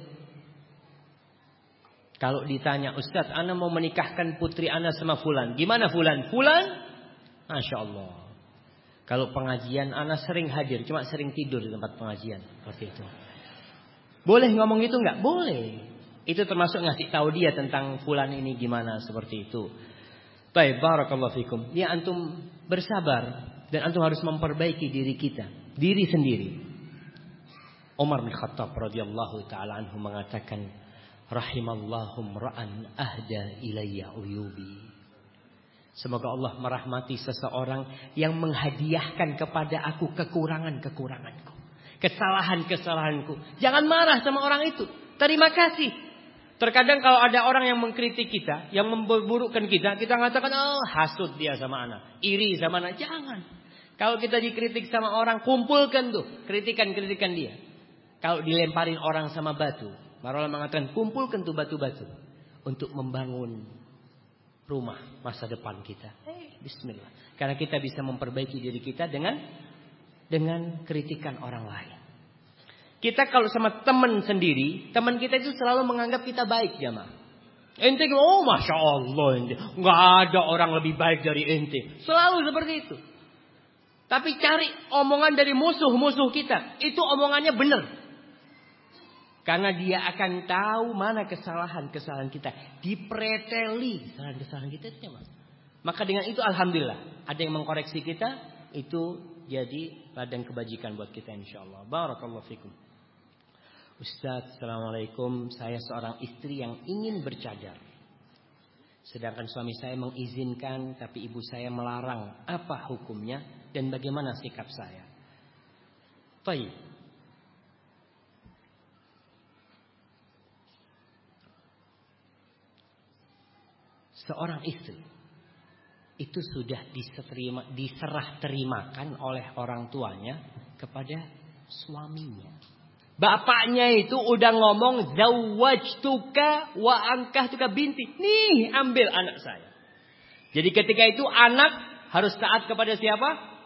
Kalau ditanya, Ustaz, Ana mau menikahkan putri Ana sama Fulan. Gimana Fulan? Fulan? Masya Allah. Kalau pengajian, Ana sering hadir. Cuma sering tidur di tempat pengajian. Seperti itu. Boleh ngomong itu nggak? Boleh. Itu termasuk ngasih tahu dia tentang Fulan ini gimana. Seperti itu. Baik, barakallahu fikum. Ya antum bersabar. Dan antum harus memperbaiki diri kita. Diri sendiri. Umar bin Khattab radhiyallahu taala anhu mengatakan rahimallahu ra'an ahda ilayya uyubi. Semoga Allah merahmati seseorang yang menghadiahkan kepada aku kekurangan-kekuranganku. Kesalahan-kesalahanku. Jangan marah sama orang itu. Terima kasih. Terkadang kalau ada orang yang mengkritik kita, yang memburukkan kita, kita mengatakan, oh hasut dia sama anak. Iri sama anak. Jangan. Kalau kita dikritik sama orang, kumpulkan tuh. Kritikan-kritikan dia. Kalau dilemparin orang sama batu, Marola mengatakan kumpulkan tuh batu-batu untuk membangun rumah masa depan kita. Eh, bismillah. Karena kita bisa memperbaiki diri kita dengan dengan kritikan orang lain. Kita kalau sama teman sendiri, teman kita itu selalu menganggap kita baik, jamaah. Ente, oh masya Allah, ente nggak ada orang lebih baik dari ente. Selalu seperti itu. Tapi cari omongan dari musuh-musuh kita, itu omongannya benar. Karena dia akan tahu mana kesalahan-kesalahan kita. Dipreteli kesalahan-kesalahan kita itu mas. Maka dengan itu Alhamdulillah. Ada yang mengkoreksi kita. Itu jadi ladang kebajikan buat kita insya Allah. Barakallahu fikum. Ustaz, Assalamualaikum. Saya seorang istri yang ingin bercadar. Sedangkan suami saya mengizinkan tapi ibu saya melarang. Apa hukumnya dan bagaimana sikap saya? Baik. Seorang istri itu sudah diserima, diserah terimakan oleh orang tuanya kepada suaminya. Bapaknya itu udah ngomong zawajtuka wa tuka binti. Nih, ambil anak saya. Jadi ketika itu anak harus taat kepada siapa?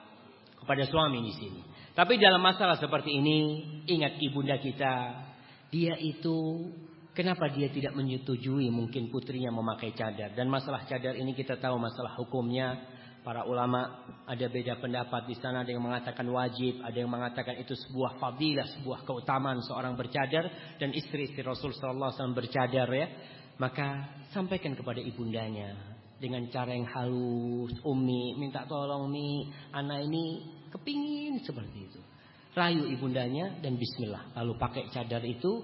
Kepada suami di sini. Tapi dalam masalah seperti ini, ingat ibunda kita, dia itu Kenapa dia tidak menyetujui mungkin putrinya memakai cadar? Dan masalah cadar ini kita tahu masalah hukumnya. Para ulama ada beda pendapat di sana. Ada yang mengatakan wajib, ada yang mengatakan itu sebuah fadilah, sebuah keutamaan seorang bercadar dan istri-istri Rasul sallallahu alaihi wasallam bercadar ya. Maka sampaikan kepada ibundanya dengan cara yang halus, Umi minta tolong nih, anak ini kepingin seperti itu. Rayu ibundanya dan bismillah. Lalu pakai cadar itu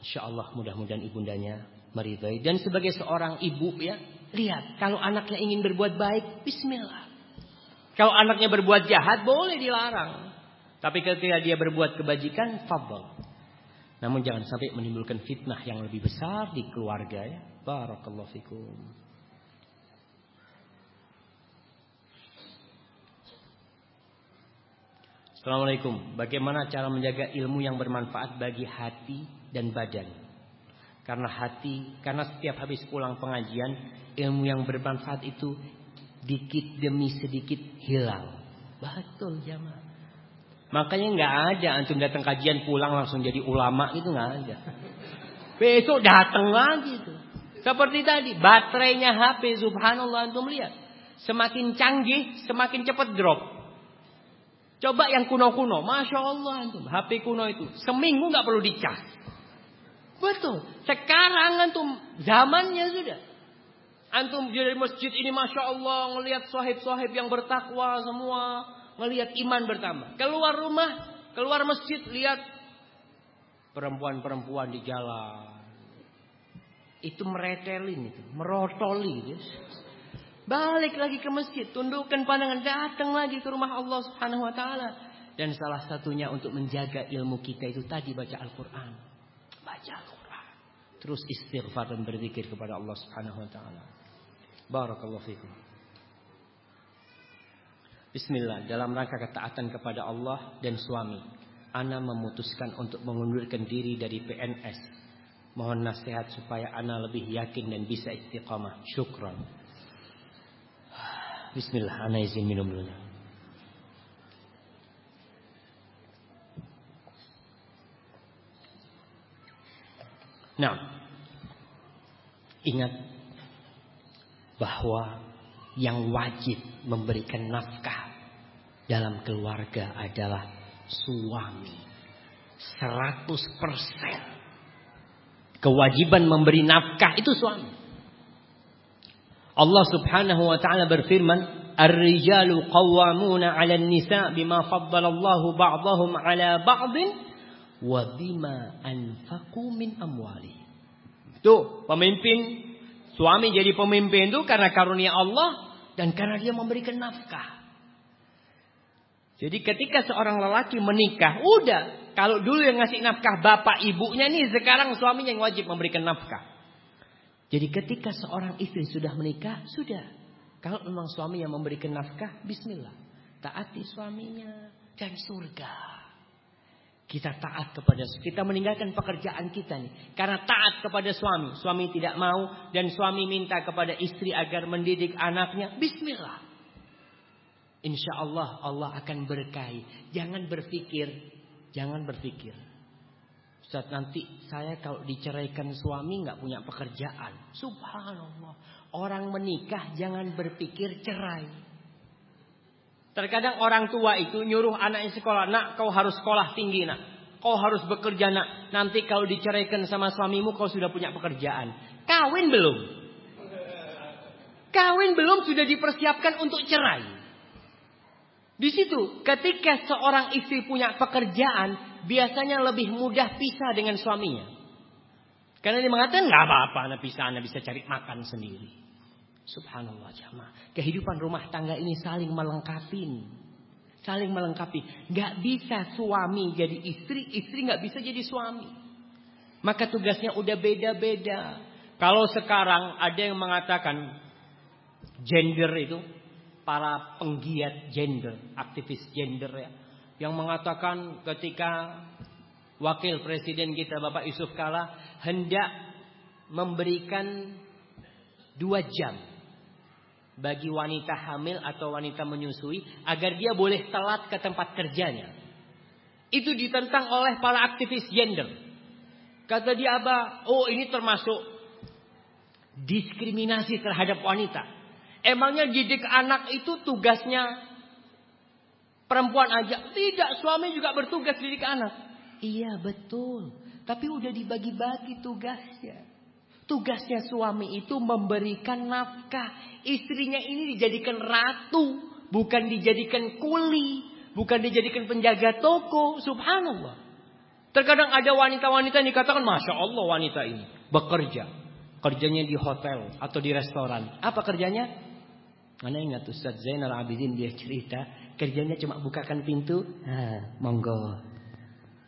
Insya Allah mudah-mudahan ibundanya meridai. Dan sebagai seorang ibu ya, lihat kalau anaknya ingin berbuat baik, Bismillah. Kalau anaknya berbuat jahat, boleh dilarang. Tapi ketika dia berbuat kebajikan, fabel. Namun jangan sampai menimbulkan fitnah yang lebih besar di keluarga ya. Barakallahu fikum. Assalamualaikum. Bagaimana cara menjaga ilmu yang bermanfaat bagi hati dan badan. Karena hati, karena setiap habis pulang pengajian, ilmu yang bermanfaat itu dikit demi sedikit hilang. Betul jamaah. Makanya nggak ada antum datang kajian pulang langsung jadi ulama itu nggak ada. Besok datang lagi tuh. Seperti tadi, baterainya HP subhanallah antum lihat. Semakin canggih, semakin cepat drop. Coba yang kuno-kuno, masya Allah antum, HP kuno itu seminggu nggak perlu dicas. Betul. Sekarang antum zamannya sudah. Antum dari masjid ini masya Allah ngelihat sahib-sahib yang bertakwa semua, ngelihat iman bertambah. Keluar rumah, keluar masjid lihat perempuan-perempuan di jalan. Itu meretelin itu, merotoli itu. Balik lagi ke masjid, tundukkan pandangan, datang lagi ke rumah Allah Subhanahu wa taala. Dan salah satunya untuk menjaga ilmu kita itu tadi baca Al-Qur'an. Terus istighfar dan berzikir kepada Allah Subhanahu wa taala. Barakallahu fikum. Bismillah, dalam rangka ketaatan kepada Allah dan suami, Ana memutuskan untuk mengundurkan diri dari PNS. Mohon nasihat supaya Ana lebih yakin dan bisa istiqamah. Syukran. Bismillah, Ana izin minum dulu. Nah, ingat bahwa yang wajib memberikan nafkah dalam keluarga adalah suami. 100% kewajiban memberi nafkah itu suami. Allah Subhanahu wa taala berfirman, "Ar-rijalu qawwamuna 'alan nisa bima faddalallahu ba'dahum 'ala ba'din wa bima anfaqu min amwali." Tuh, pemimpin Suami jadi pemimpin itu karena karunia Allah dan karena dia memberikan nafkah. Jadi ketika seorang lelaki menikah, udah. Kalau dulu yang ngasih nafkah bapak ibunya nih, sekarang suaminya yang wajib memberikan nafkah. Jadi ketika seorang istri sudah menikah, sudah. Kalau memang suami yang memberikan nafkah, bismillah. Taati suaminya dan surga. Kita taat kepada kita meninggalkan pekerjaan kita nih karena taat kepada suami. Suami tidak mau dan suami minta kepada istri agar mendidik anaknya. Bismillah. Insya Allah Allah akan berkahi. Jangan berpikir, jangan berpikir. Saat nanti saya kalau diceraikan suami nggak punya pekerjaan. Subhanallah. Orang menikah jangan berpikir cerai. Terkadang orang tua itu nyuruh anaknya sekolah, nak kau harus sekolah tinggi nak. Kau harus bekerja nak. Nanti kalau diceraikan sama suamimu kau sudah punya pekerjaan. Kawin belum? Kawin belum sudah dipersiapkan untuk cerai. Di situ ketika seorang istri punya pekerjaan biasanya lebih mudah pisah dengan suaminya. Karena dia mengatakan nggak apa-apa, anak pisah, anak bisa cari makan sendiri. Subhanallah jamaah. Kehidupan rumah tangga ini saling melengkapi. Saling melengkapi. Gak bisa suami jadi istri, istri gak bisa jadi suami. Maka tugasnya udah beda-beda. Kalau sekarang ada yang mengatakan gender itu para penggiat gender, aktivis gender ya, yang mengatakan ketika wakil presiden kita Bapak Yusuf Kala hendak memberikan dua jam bagi wanita hamil atau wanita menyusui agar dia boleh telat ke tempat kerjanya. Itu ditentang oleh para aktivis gender. Kata dia apa? Oh ini termasuk diskriminasi terhadap wanita. Emangnya didik anak itu tugasnya perempuan aja? Tidak, suami juga bertugas didik anak. Iya betul. Tapi udah dibagi-bagi tugasnya. Tugasnya suami itu memberikan nafkah. Istrinya ini dijadikan ratu. Bukan dijadikan kuli. Bukan dijadikan penjaga toko. Subhanallah. Terkadang ada wanita-wanita yang dikatakan Masya Allah wanita ini. Bekerja. Kerjanya di hotel atau di restoran. Apa kerjanya? Mana ingat Ustaz Zainal Abidin dia cerita. Kerjanya cuma bukakan pintu. Ha, monggo.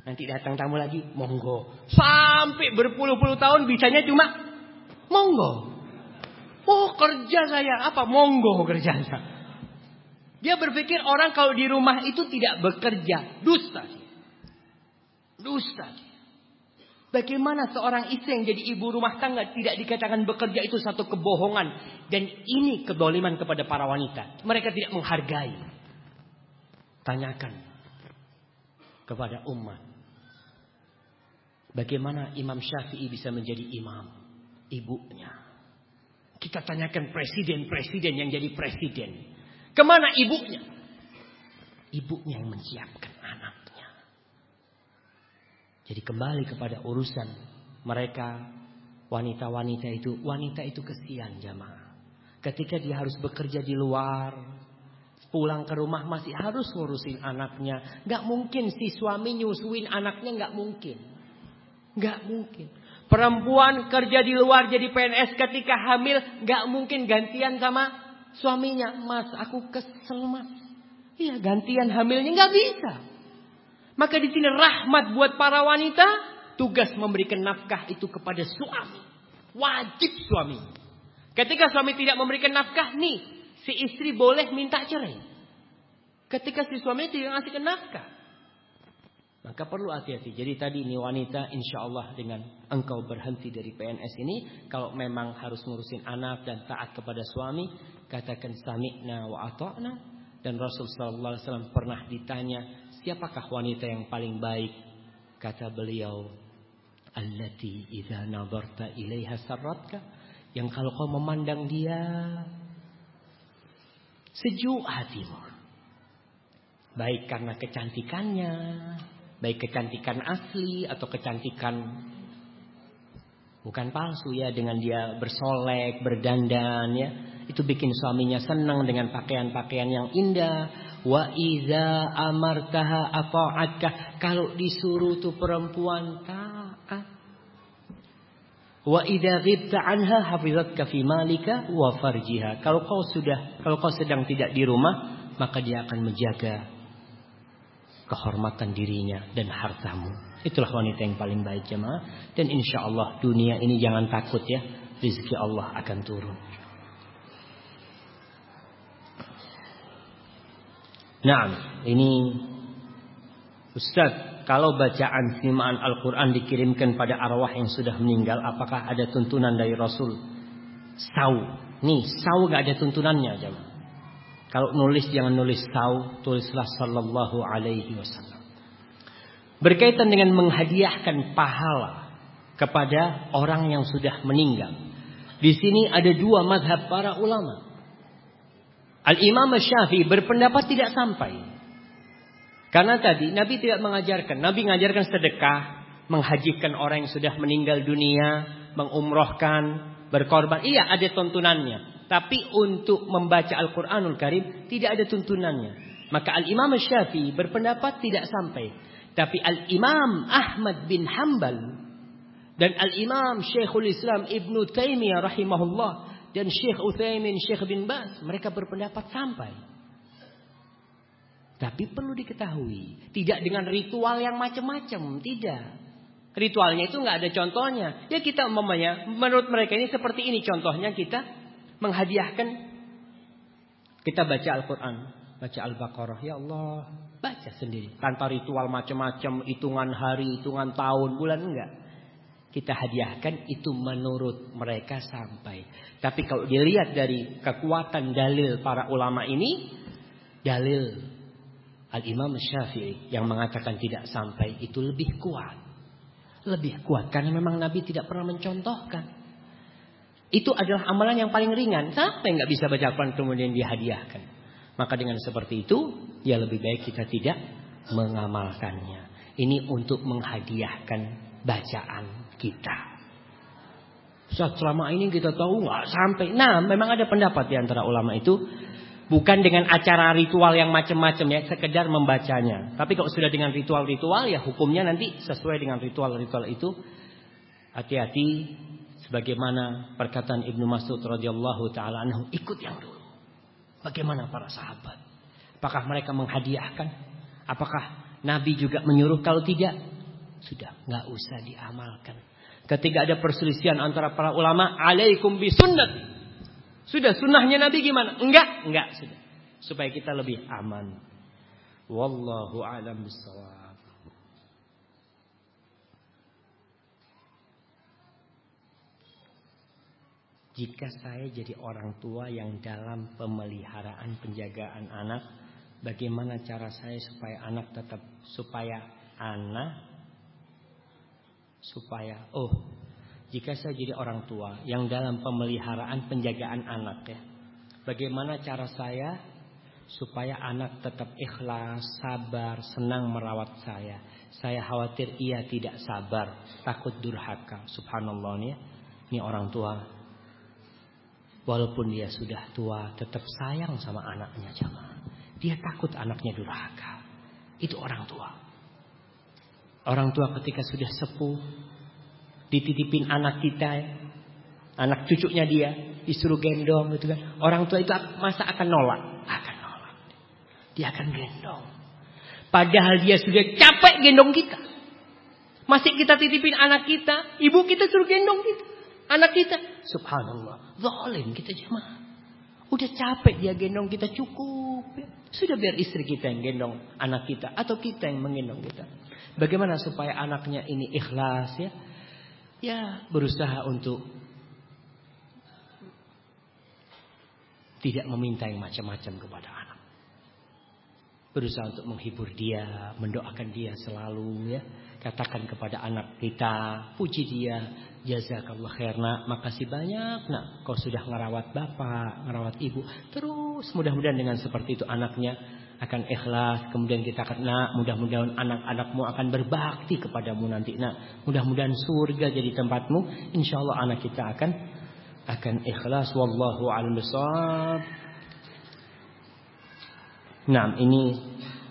Nanti datang tamu lagi. Monggo. Sampai berpuluh-puluh tahun bisanya cuma Monggo. Oh kerja saya apa? Monggo kerjanya. Dia berpikir orang kalau di rumah itu tidak bekerja. Dusta. Dusta. Bagaimana seorang istri yang jadi ibu rumah tangga tidak dikatakan bekerja itu satu kebohongan. Dan ini kedoliman kepada para wanita. Mereka tidak menghargai. Tanyakan kepada umat. Bagaimana Imam Syafi'i bisa menjadi imam? Ibunya. Kita tanyakan presiden-presiden yang jadi presiden. Ke mana ibunya? Ibunya yang menyiapkan anaknya. Jadi kembali kepada urusan mereka wanita-wanita itu. Wanita itu kesian jamaah. Ketika dia harus bekerja di luar. Pulang ke rumah masih harus ngurusin anaknya. Gak mungkin si suami nyusuin anaknya gak mungkin. Gak mungkin. Perempuan kerja di luar jadi PNS ketika hamil gak mungkin gantian sama suaminya. Mas aku kesel mas. Iya gantian hamilnya gak bisa. Maka di sini rahmat buat para wanita. Tugas memberikan nafkah itu kepada suami. Wajib suami. Ketika suami tidak memberikan nafkah nih. Si istri boleh minta cerai. Ketika si suami tidak ngasih nafkah. Maka perlu hati-hati. Jadi tadi ini wanita insya Allah dengan engkau berhenti dari PNS ini. Kalau memang harus ngurusin anak dan taat kepada suami. Katakan sami'na wa ata'na. Dan Rasul SAW pernah ditanya. Siapakah wanita yang paling baik? Kata beliau. Allati idha nadarta ilaiha sarratka. Yang kalau kau memandang dia. Sejuk hatimu. Baik karena kecantikannya Baik kecantikan asli atau kecantikan bukan palsu ya dengan dia bersolek, berdandan ya. Itu bikin suaminya senang dengan pakaian-pakaian yang indah. Wa iza amartaha ata'atka. Kalau disuruh tuh perempuan taat. Wa idza ghibta anha hafizatka fi malika wa farjiha. Kalau kau sudah kalau kau sedang tidak di rumah, maka dia akan menjaga kehormatan dirinya dan hartamu. Itulah wanita yang paling baik jemaah. Dan insya Allah dunia ini jangan takut ya. Rizki Allah akan turun. Nah, ini Ustaz, kalau bacaan simaan Al-Quran dikirimkan pada arwah yang sudah meninggal, apakah ada tuntunan dari Rasul? Sau. Nih, sau gak ada tuntunannya jemaah. Kalau nulis jangan nulis tahu, tulislah sallallahu alaihi wasallam. Berkaitan dengan menghadiahkan pahala kepada orang yang sudah meninggal. Di sini ada dua madhab para ulama. Al-Imam Syafi'i berpendapat tidak sampai. Karena tadi Nabi tidak mengajarkan. Nabi mengajarkan sedekah, menghajikan orang yang sudah meninggal dunia, mengumrohkan, berkorban. Iya ada tuntunannya. Tapi untuk membaca Al-Quranul Karim tidak ada tuntunannya. Maka Al-Imam Syafi'i berpendapat tidak sampai. Tapi Al-Imam Ahmad bin Hanbal dan Al-Imam Syekhul Islam Ibn Taimiyah rahimahullah dan Syekh Uthaymin, Syekh bin Bas mereka berpendapat sampai. Tapi perlu diketahui, tidak dengan ritual yang macam-macam, tidak. Ritualnya itu nggak ada contohnya. Ya kita umpamanya, menurut mereka ini seperti ini contohnya kita menghadiahkan kita baca Al-Quran, baca Al-Baqarah, ya Allah, baca sendiri tanpa ritual macam-macam, hitungan hari, hitungan tahun, bulan enggak. Kita hadiahkan itu menurut mereka sampai. Tapi kalau dilihat dari kekuatan dalil para ulama ini, dalil Al-Imam Syafi'i yang mengatakan tidak sampai itu lebih kuat. Lebih kuat karena memang Nabi tidak pernah mencontohkan. Itu adalah amalan yang paling ringan. Yang nggak bisa baca Al-Quran kemudian dihadiahkan? Maka dengan seperti itu, ya lebih baik kita tidak mengamalkannya. Ini untuk menghadiahkan bacaan kita. Saat selama ini kita tahu nggak sampai. Nah, memang ada pendapat di antara ulama itu. Bukan dengan acara ritual yang macam-macam ya, sekedar membacanya. Tapi kalau sudah dengan ritual-ritual ya hukumnya nanti sesuai dengan ritual-ritual itu. Hati-hati Sebagaimana perkataan Ibnu Mas'ud radhiyallahu taala anhu, ikut yang dulu. Bagaimana para sahabat? Apakah mereka menghadiahkan? Apakah Nabi juga menyuruh kalau tidak? Sudah, nggak usah diamalkan. Ketika ada perselisihan antara para ulama, alaikum bisunnat. Sudah, sunnahnya Nabi gimana? Enggak, enggak sudah. Supaya kita lebih aman. Wallahu a'lam bishawab. Jika saya jadi orang tua yang dalam pemeliharaan penjagaan anak, bagaimana cara saya supaya anak tetap supaya anak supaya oh jika saya jadi orang tua yang dalam pemeliharaan penjagaan anak ya, bagaimana cara saya supaya anak tetap ikhlas, sabar, senang merawat saya. Saya khawatir ia tidak sabar, takut durhaka. Subhanallah nih, ya. ini orang tua Walaupun dia sudah tua, tetap sayang sama anaknya jamaah. Dia takut anaknya durhaka. Itu orang tua. Orang tua ketika sudah sepuh, dititipin anak kita, anak cucunya dia, disuruh gendong gitu kan. Orang tua itu masa akan nolak? Akan nolak. Dia akan gendong. Padahal dia sudah capek gendong kita. Masih kita titipin anak kita, ibu kita suruh gendong kita. Anak kita. Subhanallah. Zalim kita jemaah. Udah capek dia gendong kita cukup. Ya. Sudah biar istri kita yang gendong anak kita atau kita yang menggendong kita. Bagaimana supaya anaknya ini ikhlas ya? Ya berusaha untuk tidak meminta yang macam-macam kepada anak. Berusaha untuk menghibur dia, mendoakan dia selalu ya. Katakan kepada anak kita, puji dia, jazakallah khair nak, makasih banyak nak kau sudah ngerawat bapak, ngerawat ibu. Terus mudah-mudahan dengan seperti itu anaknya akan ikhlas. Kemudian kita akan nak, mudah-mudahan anak-anakmu akan berbakti kepadamu nanti nak. Mudah-mudahan surga jadi tempatmu. Insya Allah anak kita akan akan ikhlas. Wallahu a'lam bishawab. Nah, ini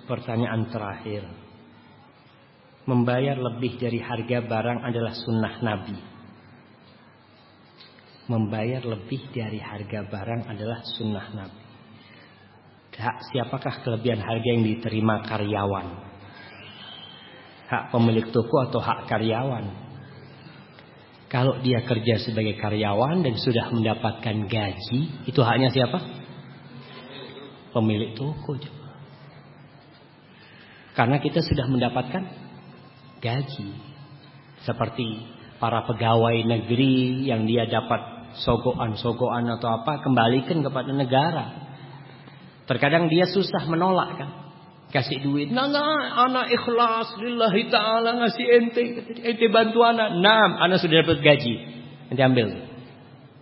pertanyaan terakhir. Membayar lebih dari harga barang adalah sunnah Nabi. Membayar lebih dari harga barang adalah sunnah Nabi. Hak siapakah kelebihan harga yang diterima karyawan? Hak pemilik toko atau hak karyawan? Kalau dia kerja sebagai karyawan dan sudah mendapatkan gaji, itu haknya siapa? Pemilik toko. Karena kita sudah mendapatkan gaji. Seperti para pegawai negeri yang dia dapat sogoan-sogoan atau apa kembalikan kepada negara. Terkadang dia susah menolak kan. Kasih duit. Nah, nah anak ikhlas lillahi ta'ala ngasih ente. Ente bantu anak. Nah, anak sudah dapat gaji. Nanti ambil.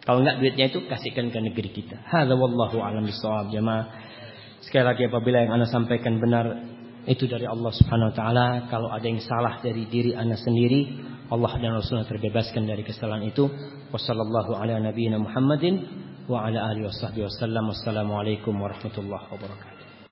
Kalau enggak duitnya itu kasihkan ke negeri kita. Hadza wallahu a'lam bishawab jemaah. Sekali lagi apabila yang anak sampaikan benar itu dari Allah Subhanahu wa taala. Kalau ada yang salah dari diri Anda sendiri, Allah dan Rasulullah terbebaskan dari kesalahan itu. Ala nabiyyina Muhammadin wa ala alihi wasallam. Wassalamualaikum warahmatullahi wabarakatuh.